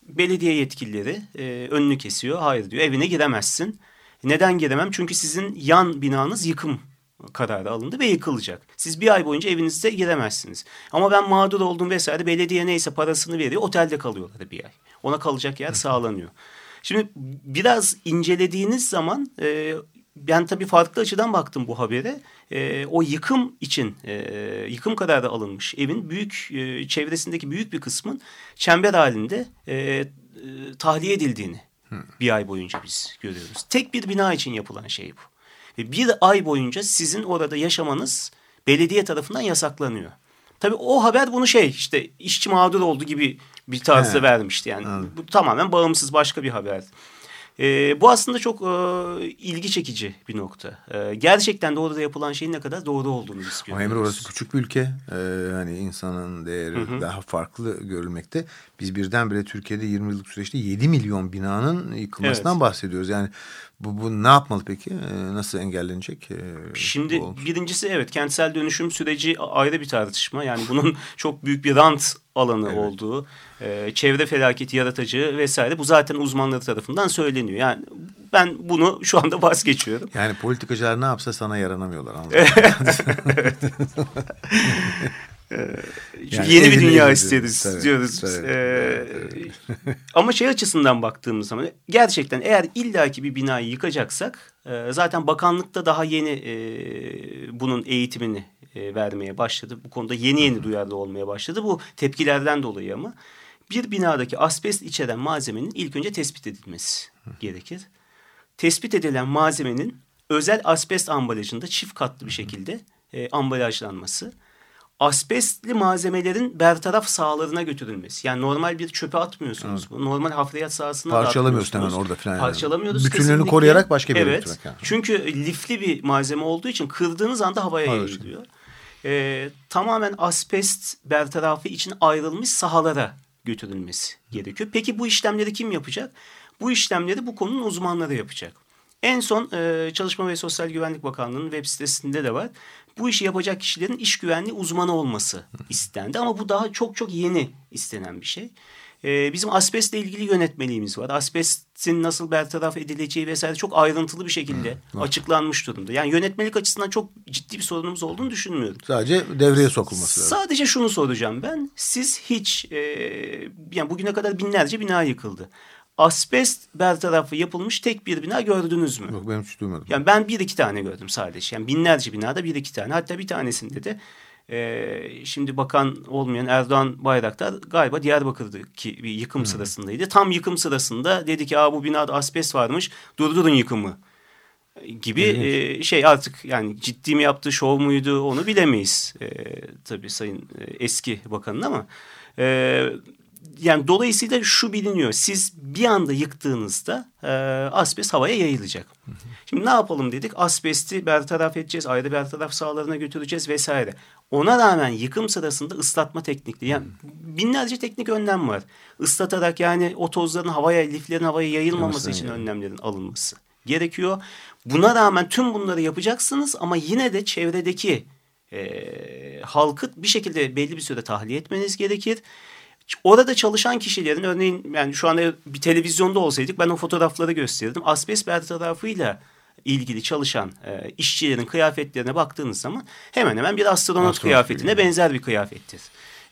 Speaker 3: belediye yetkilileri e, önünü kesiyor. Hayır diyor evine giremezsin. Neden giremem? Çünkü sizin yan binanız yıkım kararı alındı ve yıkılacak. Siz bir ay boyunca evinizde giremezsiniz. Ama ben mağdur oldum vesaire belediye neyse parasını veriyor otelde kalıyorlar bir ay. Ona kalacak yer sağlanıyor. Şimdi biraz incelediğiniz zaman e, ben tabii farklı açıdan baktım bu habere. E, o yıkım için e, yıkım kararı alınmış evin büyük e, çevresindeki büyük bir kısmın çember halinde e, e, tahliye edildiğini bir ay boyunca biz görüyoruz. Tek bir bina için yapılan şey bu. Ve bir ay boyunca sizin orada yaşamanız belediye tarafından yasaklanıyor. Tabii o haber bunu şey işte işçi mağdur oldu gibi bir tarzda
Speaker 2: He.
Speaker 3: vermişti. Yani bu tamamen bağımsız başka bir haber. Ee, bu aslında çok e, ilgi çekici bir nokta. Ee, gerçekten de orada yapılan şeyin ne kadar doğru olduğunu biz görüyoruz.
Speaker 2: Emre orası küçük bir ülke. Ee, hani insanın değeri daha farklı görülmekte. Biz birdenbire Türkiye'de 20 yıllık süreçte 7 milyon binanın yıkılmasından
Speaker 3: Evet.
Speaker 2: bahsediyoruz. Yani bu, bu ne yapmalı peki? Ee, nasıl engellenecek? Ee,
Speaker 3: Şimdi birincisi evet kentsel dönüşüm süreci ayrı bir tartışma. Yani bunun çok büyük bir rant alanı olduğu, e, çevre felaketi yaratacağı vesaire bu zaten uzmanları tarafından söyleniyor. Yani ben bunu şu anda vazgeçiyorum.
Speaker 2: Yani politikacılar ne yapsa sana yaranamıyorlar. mı?
Speaker 3: Çünkü
Speaker 2: Yani
Speaker 3: yeni bir dünya isteriz
Speaker 2: Tabii,
Speaker 3: diyoruz.
Speaker 2: tabii,
Speaker 3: Ee, ama şey açısından baktığımız zaman gerçekten eğer illaki bir binayı yıkacaksak e, zaten bakanlıkta daha yeni e, bunun eğitimini e, vermeye başladı. Bu konuda yeni yeni duyarlı olmaya başladı. Bu tepkilerden dolayı ama bir binadaki asbest içeren malzemenin ilk önce tespit edilmesi gerekir. Tespit edilen malzemenin özel asbest ambalajında çift katlı bir şekilde e, ambalajlanması asbestli malzemelerin bertaraf sahalarına götürülmesi. Yani normal bir çöpe atmıyorsunuz. bu. Normal hafriyat sahasına atmıyorsunuz.
Speaker 2: hemen orada falan yani.
Speaker 3: Parçalamıyoruz
Speaker 2: Bütünlüğünü
Speaker 3: kesinlikle.
Speaker 2: koruyarak başka bir yere
Speaker 3: Evet.
Speaker 2: götürmek yani.
Speaker 3: Çünkü lifli bir malzeme olduğu için kırdığınız anda havaya
Speaker 2: Hayır.
Speaker 3: yayılıyor. Ee, tamamen asbest bertarafı için ayrılmış sahalara götürülmesi gerekiyor. Peki bu işlemleri kim yapacak? Bu işlemleri bu konunun uzmanları yapacak. En son e, Çalışma ve Sosyal Güvenlik Bakanlığı'nın web sitesinde de var. Bu işi yapacak kişilerin iş güvenliği uzmanı olması istendi. Ama bu daha çok çok yeni istenen bir şey. E, bizim asbestle ilgili yönetmeliğimiz var. Asbestin nasıl bertaraf edileceği vesaire çok ayrıntılı bir şekilde açıklanmış durumda. Yani yönetmelik açısından çok ciddi bir sorunumuz olduğunu düşünmüyorum.
Speaker 2: Sadece devreye sokulması lazım.
Speaker 3: Sadece şunu soracağım ben. Siz hiç e, yani bugüne kadar binlerce bina yıkıldı. Asbest bertarafı yapılmış tek bir bina gördünüz mü?
Speaker 2: Yok ben hiç duymadım.
Speaker 3: Yani ben bir iki tane gördüm sadece. Yani binlerce binada bir iki tane. Hatta bir tanesinde de e, şimdi bakan olmayan Erdoğan Bayraktar galiba Diyarbakır'daki bir yıkım sırasındaydı. Tam yıkım sırasında dedi ki Aa, bu binada asbest varmış durdurun yıkımı gibi e, şey artık yani ciddi mi yaptığı şov muydu onu bilemeyiz. E, tabii sayın e, eski bakanın ama e, yani dolayısıyla şu biliniyor. Siz bir anda yıktığınızda e, asbest havaya yayılacak. Şimdi ne yapalım dedik? Asbesti bertaraf edeceğiz. Ayrı bertaraf sahalarına götüreceğiz vesaire. Ona rağmen yıkım sırasında ıslatma teknikleri yani binlerce teknik önlem var. Islatarak yani o tozların havaya, liflerin havaya yayılmaması için önlemlerin alınması gerekiyor. Buna rağmen tüm bunları yapacaksınız ama yine de çevredeki e, halkı bir şekilde belli bir süre tahliye etmeniz gerekir. Orada çalışan kişilerin örneğin yani şu anda bir televizyonda olsaydık ben o fotoğrafları gösterirdim. Asbest bertarafıyla ilgili çalışan e, işçilerin kıyafetlerine baktığınız zaman hemen hemen bir astronot,
Speaker 2: Astronot
Speaker 3: kıyafetine
Speaker 2: gibi.
Speaker 3: benzer bir kıyafettir.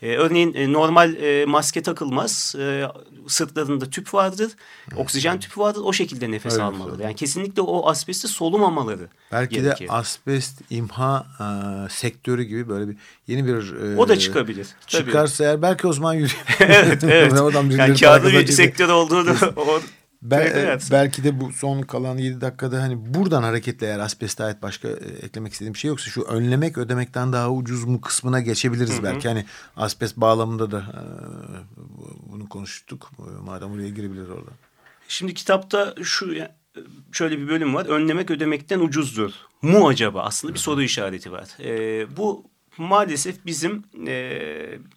Speaker 3: E, örneğin e, normal e, maske takılmaz. E, sırtlarında tüp vardır. Oksijen tüpü vardır. O şekilde nefes
Speaker 2: Öyle
Speaker 3: almaları. Yani kesinlikle o asbesti solumamaları
Speaker 2: Belki
Speaker 3: gerekir.
Speaker 2: de asbest imha e, sektörü gibi böyle bir yeni bir e,
Speaker 3: o da çıkabilir. Tabii.
Speaker 2: Çıkarsa eğer belki o zaman yürüyor.
Speaker 3: evet, evet.
Speaker 2: Oradan
Speaker 3: yani
Speaker 2: takip
Speaker 3: bir sektör olduğunu o
Speaker 2: Bel-
Speaker 3: Evet.
Speaker 2: belki de bu son kalan 7 dakikada hani buradan hareketle eğer asbeste ait başka e, eklemek istediğim bir şey yoksa şu önlemek ödemekten daha ucuz mu kısmına geçebiliriz belki. Hani asbest bağlamında da e, bu- bunu konuştuk. E, Madem oraya girebilir orada.
Speaker 3: Şimdi kitapta şu şöyle bir bölüm var. Önlemek ödemekten ucuzdur. Mu acaba? Aslında bir soru işareti var. Ee, bu maalesef bizim e,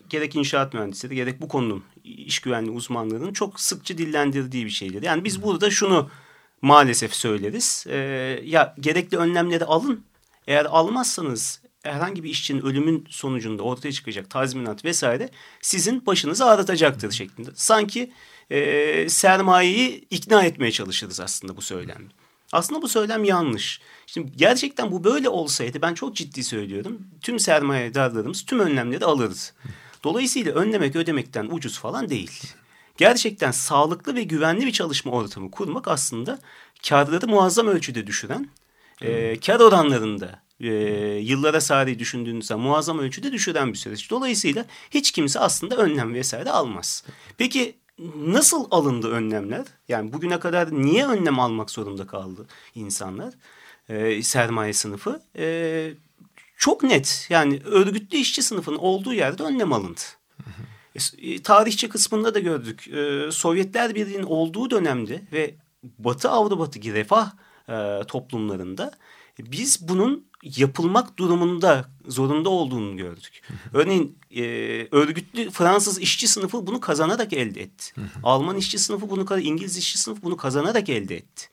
Speaker 3: gerek inşaat mühendisleri gerek bu konunun iş güvenliği uzmanlarının çok sıkça dillendirdiği bir şeydir. Yani biz burada şunu maalesef söyleriz. Ee, ya gerekli önlemleri alın. Eğer almazsanız herhangi bir işçinin ölümün sonucunda ortaya çıkacak tazminat vesaire sizin başınızı ağrıtacaktır şeklinde. Sanki e, sermayeyi ikna etmeye çalışırız aslında bu söylem. Aslında bu söylem yanlış. Şimdi gerçekten bu böyle olsaydı ben çok ciddi söylüyorum. Tüm sermayedarlarımız tüm önlemleri alırız. Dolayısıyla önlemek ödemekten ucuz falan değil. Gerçekten sağlıklı ve güvenli bir çalışma ortamı kurmak aslında karları muazzam ölçüde düşüren, e, kar oranlarında e, yıllara sari düşündüğünüz zaman muazzam ölçüde düşüren bir süreç. Dolayısıyla hiç kimse aslında önlem vesaire almaz. Peki nasıl alındı önlemler? Yani bugüne kadar niye önlem almak zorunda kaldı insanlar? E, sermaye sınıfı. E, çok net yani örgütlü işçi sınıfının olduğu yerde önlem alındı. E, tarihçi kısmında da gördük. E, Sovyetler Birliği'nin olduğu dönemde ve Batı Avrupa'daki refah e, toplumlarında biz bunun yapılmak durumunda zorunda olduğunu gördük. Örneğin e, örgütlü Fransız işçi sınıfı bunu kazanarak elde etti. Alman işçi sınıfı bunu İngiliz işçi sınıfı bunu kazanarak elde etti.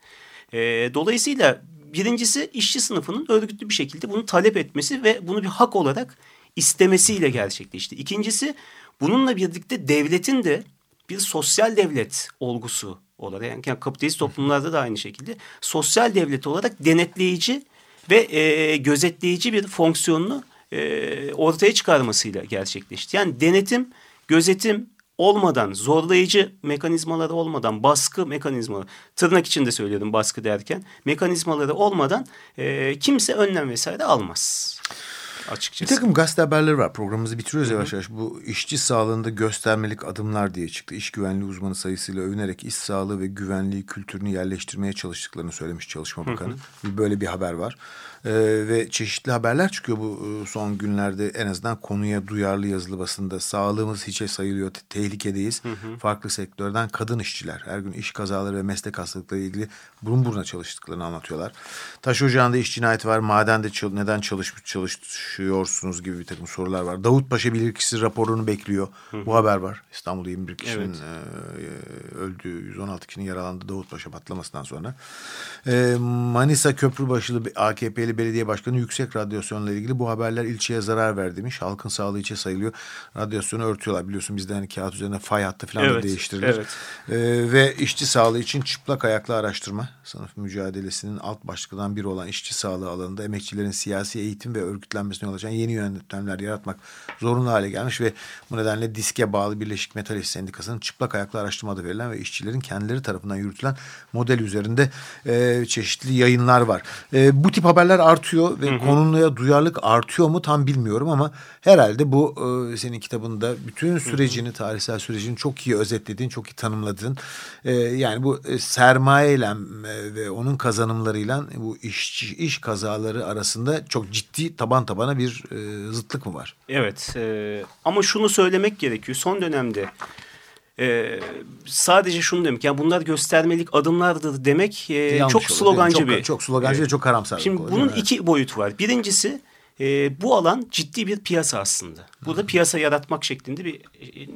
Speaker 3: E, dolayısıyla birincisi işçi sınıfının örgütlü bir şekilde bunu talep etmesi ve bunu bir hak olarak istemesiyle gerçekleşti. İkincisi bununla birlikte devletin de bir sosyal devlet olgusu olarak yani kapitalist toplumlarda da aynı şekilde sosyal devlet olarak denetleyici ve e, gözetleyici bir fonksiyonunu e, ortaya çıkarmasıyla gerçekleşti. Yani denetim, gözetim olmadan, zorlayıcı mekanizmaları olmadan, baskı mekanizmaları, tırnak içinde söylüyorum baskı derken, mekanizmaları olmadan e, kimse önlem vesaire almaz
Speaker 2: Bir
Speaker 3: açıkçası.
Speaker 2: takım gazete haberleri var. Programımızı bitiriyoruz yavaş yavaş. Bu işçi sağlığında göstermelik adımlar diye çıktı. İş güvenliği uzmanı sayısıyla övünerek iş sağlığı ve güvenliği kültürünü yerleştirmeye çalıştıklarını söylemiş Çalışma Bakanı. Bir Böyle bir haber var. Ee, ve çeşitli haberler çıkıyor bu e, son günlerde en azından konuya duyarlı yazılı basında. Sağlığımız hiçe sayılıyor, te- tehlikedeyiz. Farklı sektörden kadın işçiler her gün iş kazaları ve meslek hastalıkları ilgili burun buruna çalıştıklarını anlatıyorlar. Taş ocağında iş cinayeti var, madende çal- neden çalışmış çalışıyorsunuz gibi bir takım sorular var. Davutpaşa bilirkişi raporunu bekliyor. Bu haber var. İstanbul'da 21 kişinin
Speaker 3: Evet.
Speaker 2: e, öldüğü, 116 kişinin yaralandığı Davutpaşa patlamasından sonra. E, Manisa Köprübaşılı bir AKP'li belediye başkanı yüksek radyasyonla ilgili bu haberler ilçeye zarar ver demiş. Halkın sağlığı içe sayılıyor. Radyasyonu örtüyorlar. Biliyorsun bizde hani kağıt üzerine fay hattı falan da
Speaker 3: Evet,
Speaker 2: değiştirilir.
Speaker 3: evet.
Speaker 2: E, ve işçi sağlığı için çıplak ayaklı araştırma. Sınıf mücadelesinin alt başlıklarından biri olan işçi sağlığı alanında emekçilerin siyasi eğitim ve örgütlenmesine yol açan yeni yöntemler yaratmak zorunlu hale gelmiş ve bu nedenle diske bağlı Birleşik Metal İş Sendikası'nın çıplak ayaklı araştırma adı verilen ve işçilerin kendileri tarafından yürütülen model üzerinde e, çeşitli yayınlar var. E, bu tip haberler artıyor ve konuya duyarlılık artıyor mu tam bilmiyorum ama herhalde bu e, senin kitabında bütün sürecini, tarihsel sürecini çok iyi özetlediğin, çok iyi tanımladığın e, yani bu e, sermayeyle e, ve onun kazanımlarıyla bu iş, iş kazaları arasında çok ciddi taban tabana bir e, zıtlık mı var?
Speaker 3: Evet e, ama şunu söylemek gerekiyor. Son dönemde e, sadece şunu demek. Yani bunlar göstermelik adımlardır demek e,
Speaker 2: Yanlış
Speaker 3: çok
Speaker 2: olur,
Speaker 3: slogancı
Speaker 2: çok,
Speaker 3: bir.
Speaker 2: Çok slogancı ve çok karamsar.
Speaker 3: Şimdi bunun iki boyut var. Birincisi e, bu alan ciddi bir piyasa aslında. Burada piyasa yaratmak şeklinde bir e,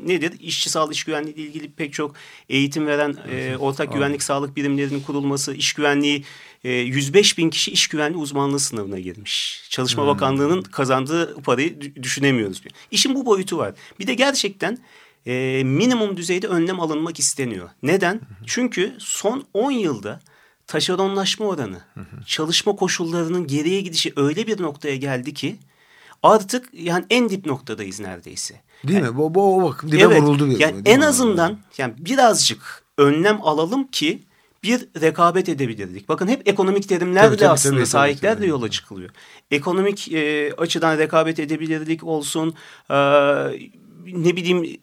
Speaker 3: nedir? İşçi sağlığı iş güvenliği ile ilgili pek çok eğitim veren e, ortak güvenlik sağlık birimlerinin kurulması, iş güvenliği e, 105 bin kişi iş güvenliği uzmanlığı sınavına girmiş. Çalışma Bakanlığı'nın kazandığı parayı dü- düşünemiyoruz. İşin bu boyutu var. Bir de gerçekten e, minimum düzeyde önlem alınmak isteniyor. Neden? Çünkü son 10 yılda taşeronlaşma oranı, çalışma koşullarının geriye gidişi öyle bir noktaya geldi ki artık yani en dip noktadayız neredeyse.
Speaker 2: Değil mi? Bu, bu, bu bak dibe vuruldu. Bir,
Speaker 3: Yani en
Speaker 2: mi?
Speaker 3: azından yani birazcık önlem alalım ki bir rekabet edebilirdik. Bakın hep ekonomik terimlerle
Speaker 2: Tabii, tabii,
Speaker 3: aslında
Speaker 2: tabii,
Speaker 3: sahiplerle
Speaker 2: tabii.
Speaker 3: yola çıkılıyor. Ekonomik e, açıdan rekabet edebilirlik olsun, e, ne bileyim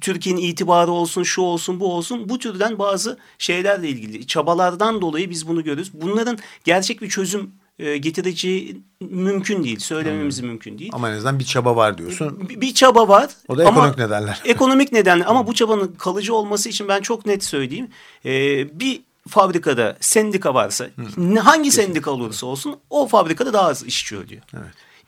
Speaker 3: Türkiye'nin itibarı olsun, şu olsun, bu olsun. Bu türden bazı şeylerle ilgili çabalardan dolayı biz bunu görüyoruz. Bunların gerçek bir çözüm e, getireceği mümkün değil. Söylememiz mümkün değil.
Speaker 2: Ama en azından bir çaba var diyorsun.
Speaker 3: Bir, bir çaba var.
Speaker 2: O da ekonomik nedenler.
Speaker 3: Ekonomik nedenler ama bu çabanın kalıcı olması için ben çok net söyleyeyim. Ee, bir fabrikada sendika varsa hangi sendika olursa olsun o fabrikada daha az işçi ölüyor.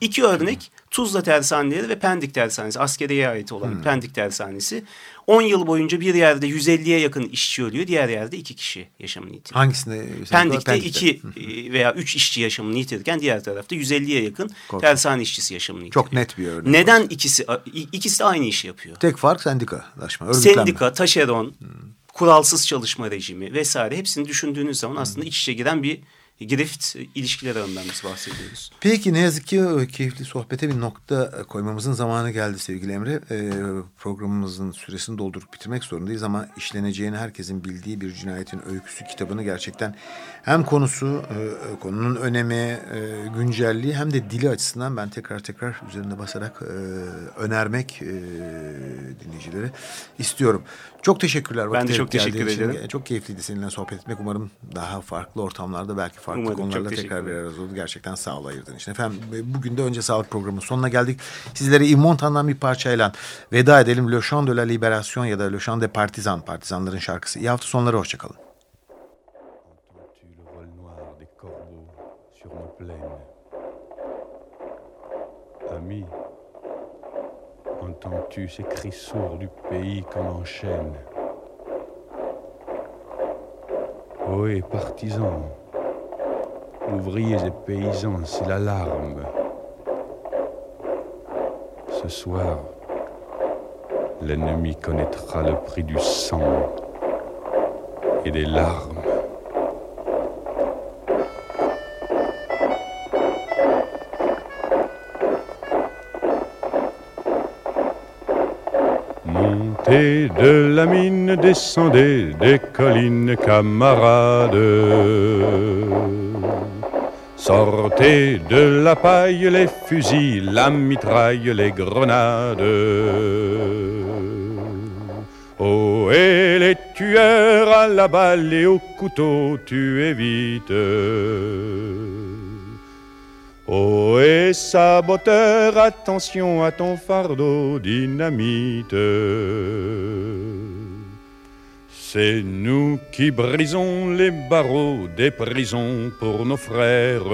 Speaker 3: İki örnek Tuzla Tersaneleri ve Pendik Tersanesi askeriye ait olan Pendik Tersanesi 10 yıl boyunca bir yerde 150'ye yakın işçi ölüyor diğer yerde iki kişi yaşamını yitiriyor.
Speaker 2: Hangisinde?
Speaker 3: Pendik'te iki e, veya üç işçi yaşamını yitirirken diğer tarafta 150'ye yakın
Speaker 2: Korkunç.
Speaker 3: tersane işçisi yaşamını yitiriyor.
Speaker 2: Çok net bir örnek.
Speaker 3: Neden ikisi ikisi de aynı işi yapıyor?
Speaker 2: Tek fark sendikalaşma, örgütlenme.
Speaker 3: Sendika, taşeron, kuralsız çalışma rejimi vesaire hepsini düşündüğünüz zaman aslında iç içe giren bir girift ilişkiler ağından biz bahsediyoruz.
Speaker 2: Peki ne yazık ki o keyifli sohbete bir nokta koymamızın zamanı geldi sevgili Emre. Ee, programımızın süresini doldurup bitirmek zorundayız ama işleneceğini herkesin bildiği bir cinayetin öyküsü kitabını gerçekten hem konusu, e, konunun önemi, e, güncelliği hem de dili açısından ben tekrar tekrar üzerinde basarak e, önermek e, dinleyicilere istiyorum. Çok teşekkürler.
Speaker 3: Ben de çok teşekkür
Speaker 2: geldiğin için.
Speaker 3: ederim.
Speaker 2: Çok keyifliydi seninle sohbet etmek. Umarım daha farklı ortamlarda belki farklı
Speaker 3: Umarım.
Speaker 2: Konularla tekrar bir
Speaker 3: ederim.
Speaker 2: arada oldu. Gerçekten sağ ol ayırdığın için. Efendim e, bugün de önce sağlık programının sonuna geldik. Sizlere Yves Montan'dan bir parçayla veda edelim. Le Chant de la Libération ya da Le Chant des Partisans, partizanların şarkısı. İyi hafta sonları, hoşçakalın.
Speaker 5: Entends-tu entends-tu ces cris sourds du pays qu'on enchaîne Ohé, partisans, ouvriers et paysans, c'est l'alarme. Ce soir, l'ennemi connaîtra le prix du sang et des larmes. De la mine, descendez des collines, camarades. Sortez de la paille les fusils, la mitraille, les grenades. Oh, et les tueurs à la balle et au couteau, tuez vite. Oh, et saboteur, attention à ton fardeau dynamite. C'est nous qui brisons les barreaux des prisons pour nos frères.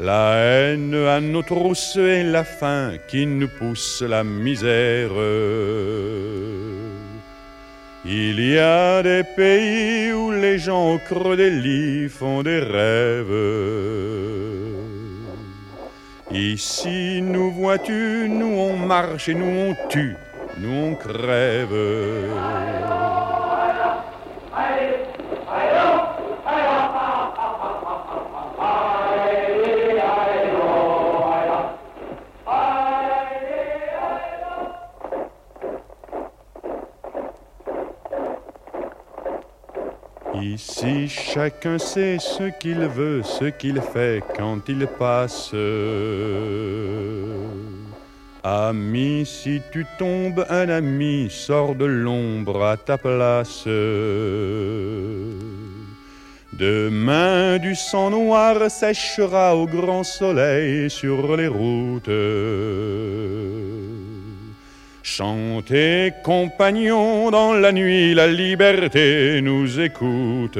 Speaker 5: La haine à nos trousses et la faim qui nous pousse la misère. Il y a des pays où les gens au creux des lits font des rêves. Ici, nous vois-tu, nous on marche et nous on tue, nous on crève. Ici, chacun sait ce qu'il veut, ce qu'il fait quand il passe. Ami, si tu tombes, un ami sort de l'ombre à ta place. Demain, du sang noir séchera au grand soleil sur les routes. Chantez, compagnons, dans la nuit, la liberté nous écoute.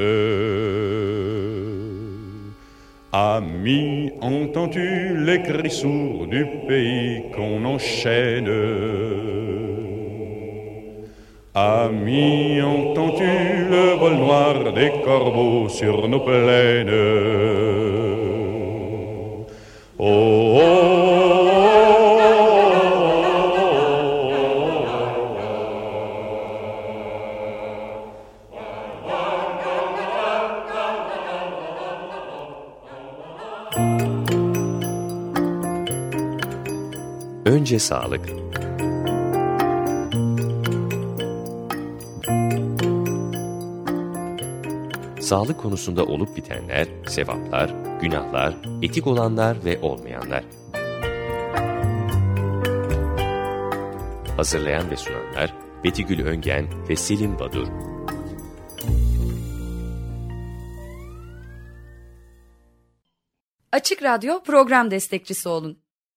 Speaker 5: Ami, entends-tu les cris sourds du pays qu'on enchaîne? Ami, entends-tu le vol noir des corbeaux sur nos plaines? Oh, oh,
Speaker 1: Önce sağlık. Sağlık konusunda olup bitenler, sevaplar, günahlar, etik olanlar ve olmayanlar. Hazırlayan ve sunanlar Betigül Öngen ve Selim Badur.
Speaker 6: Açık Radyo program destekçisi olun.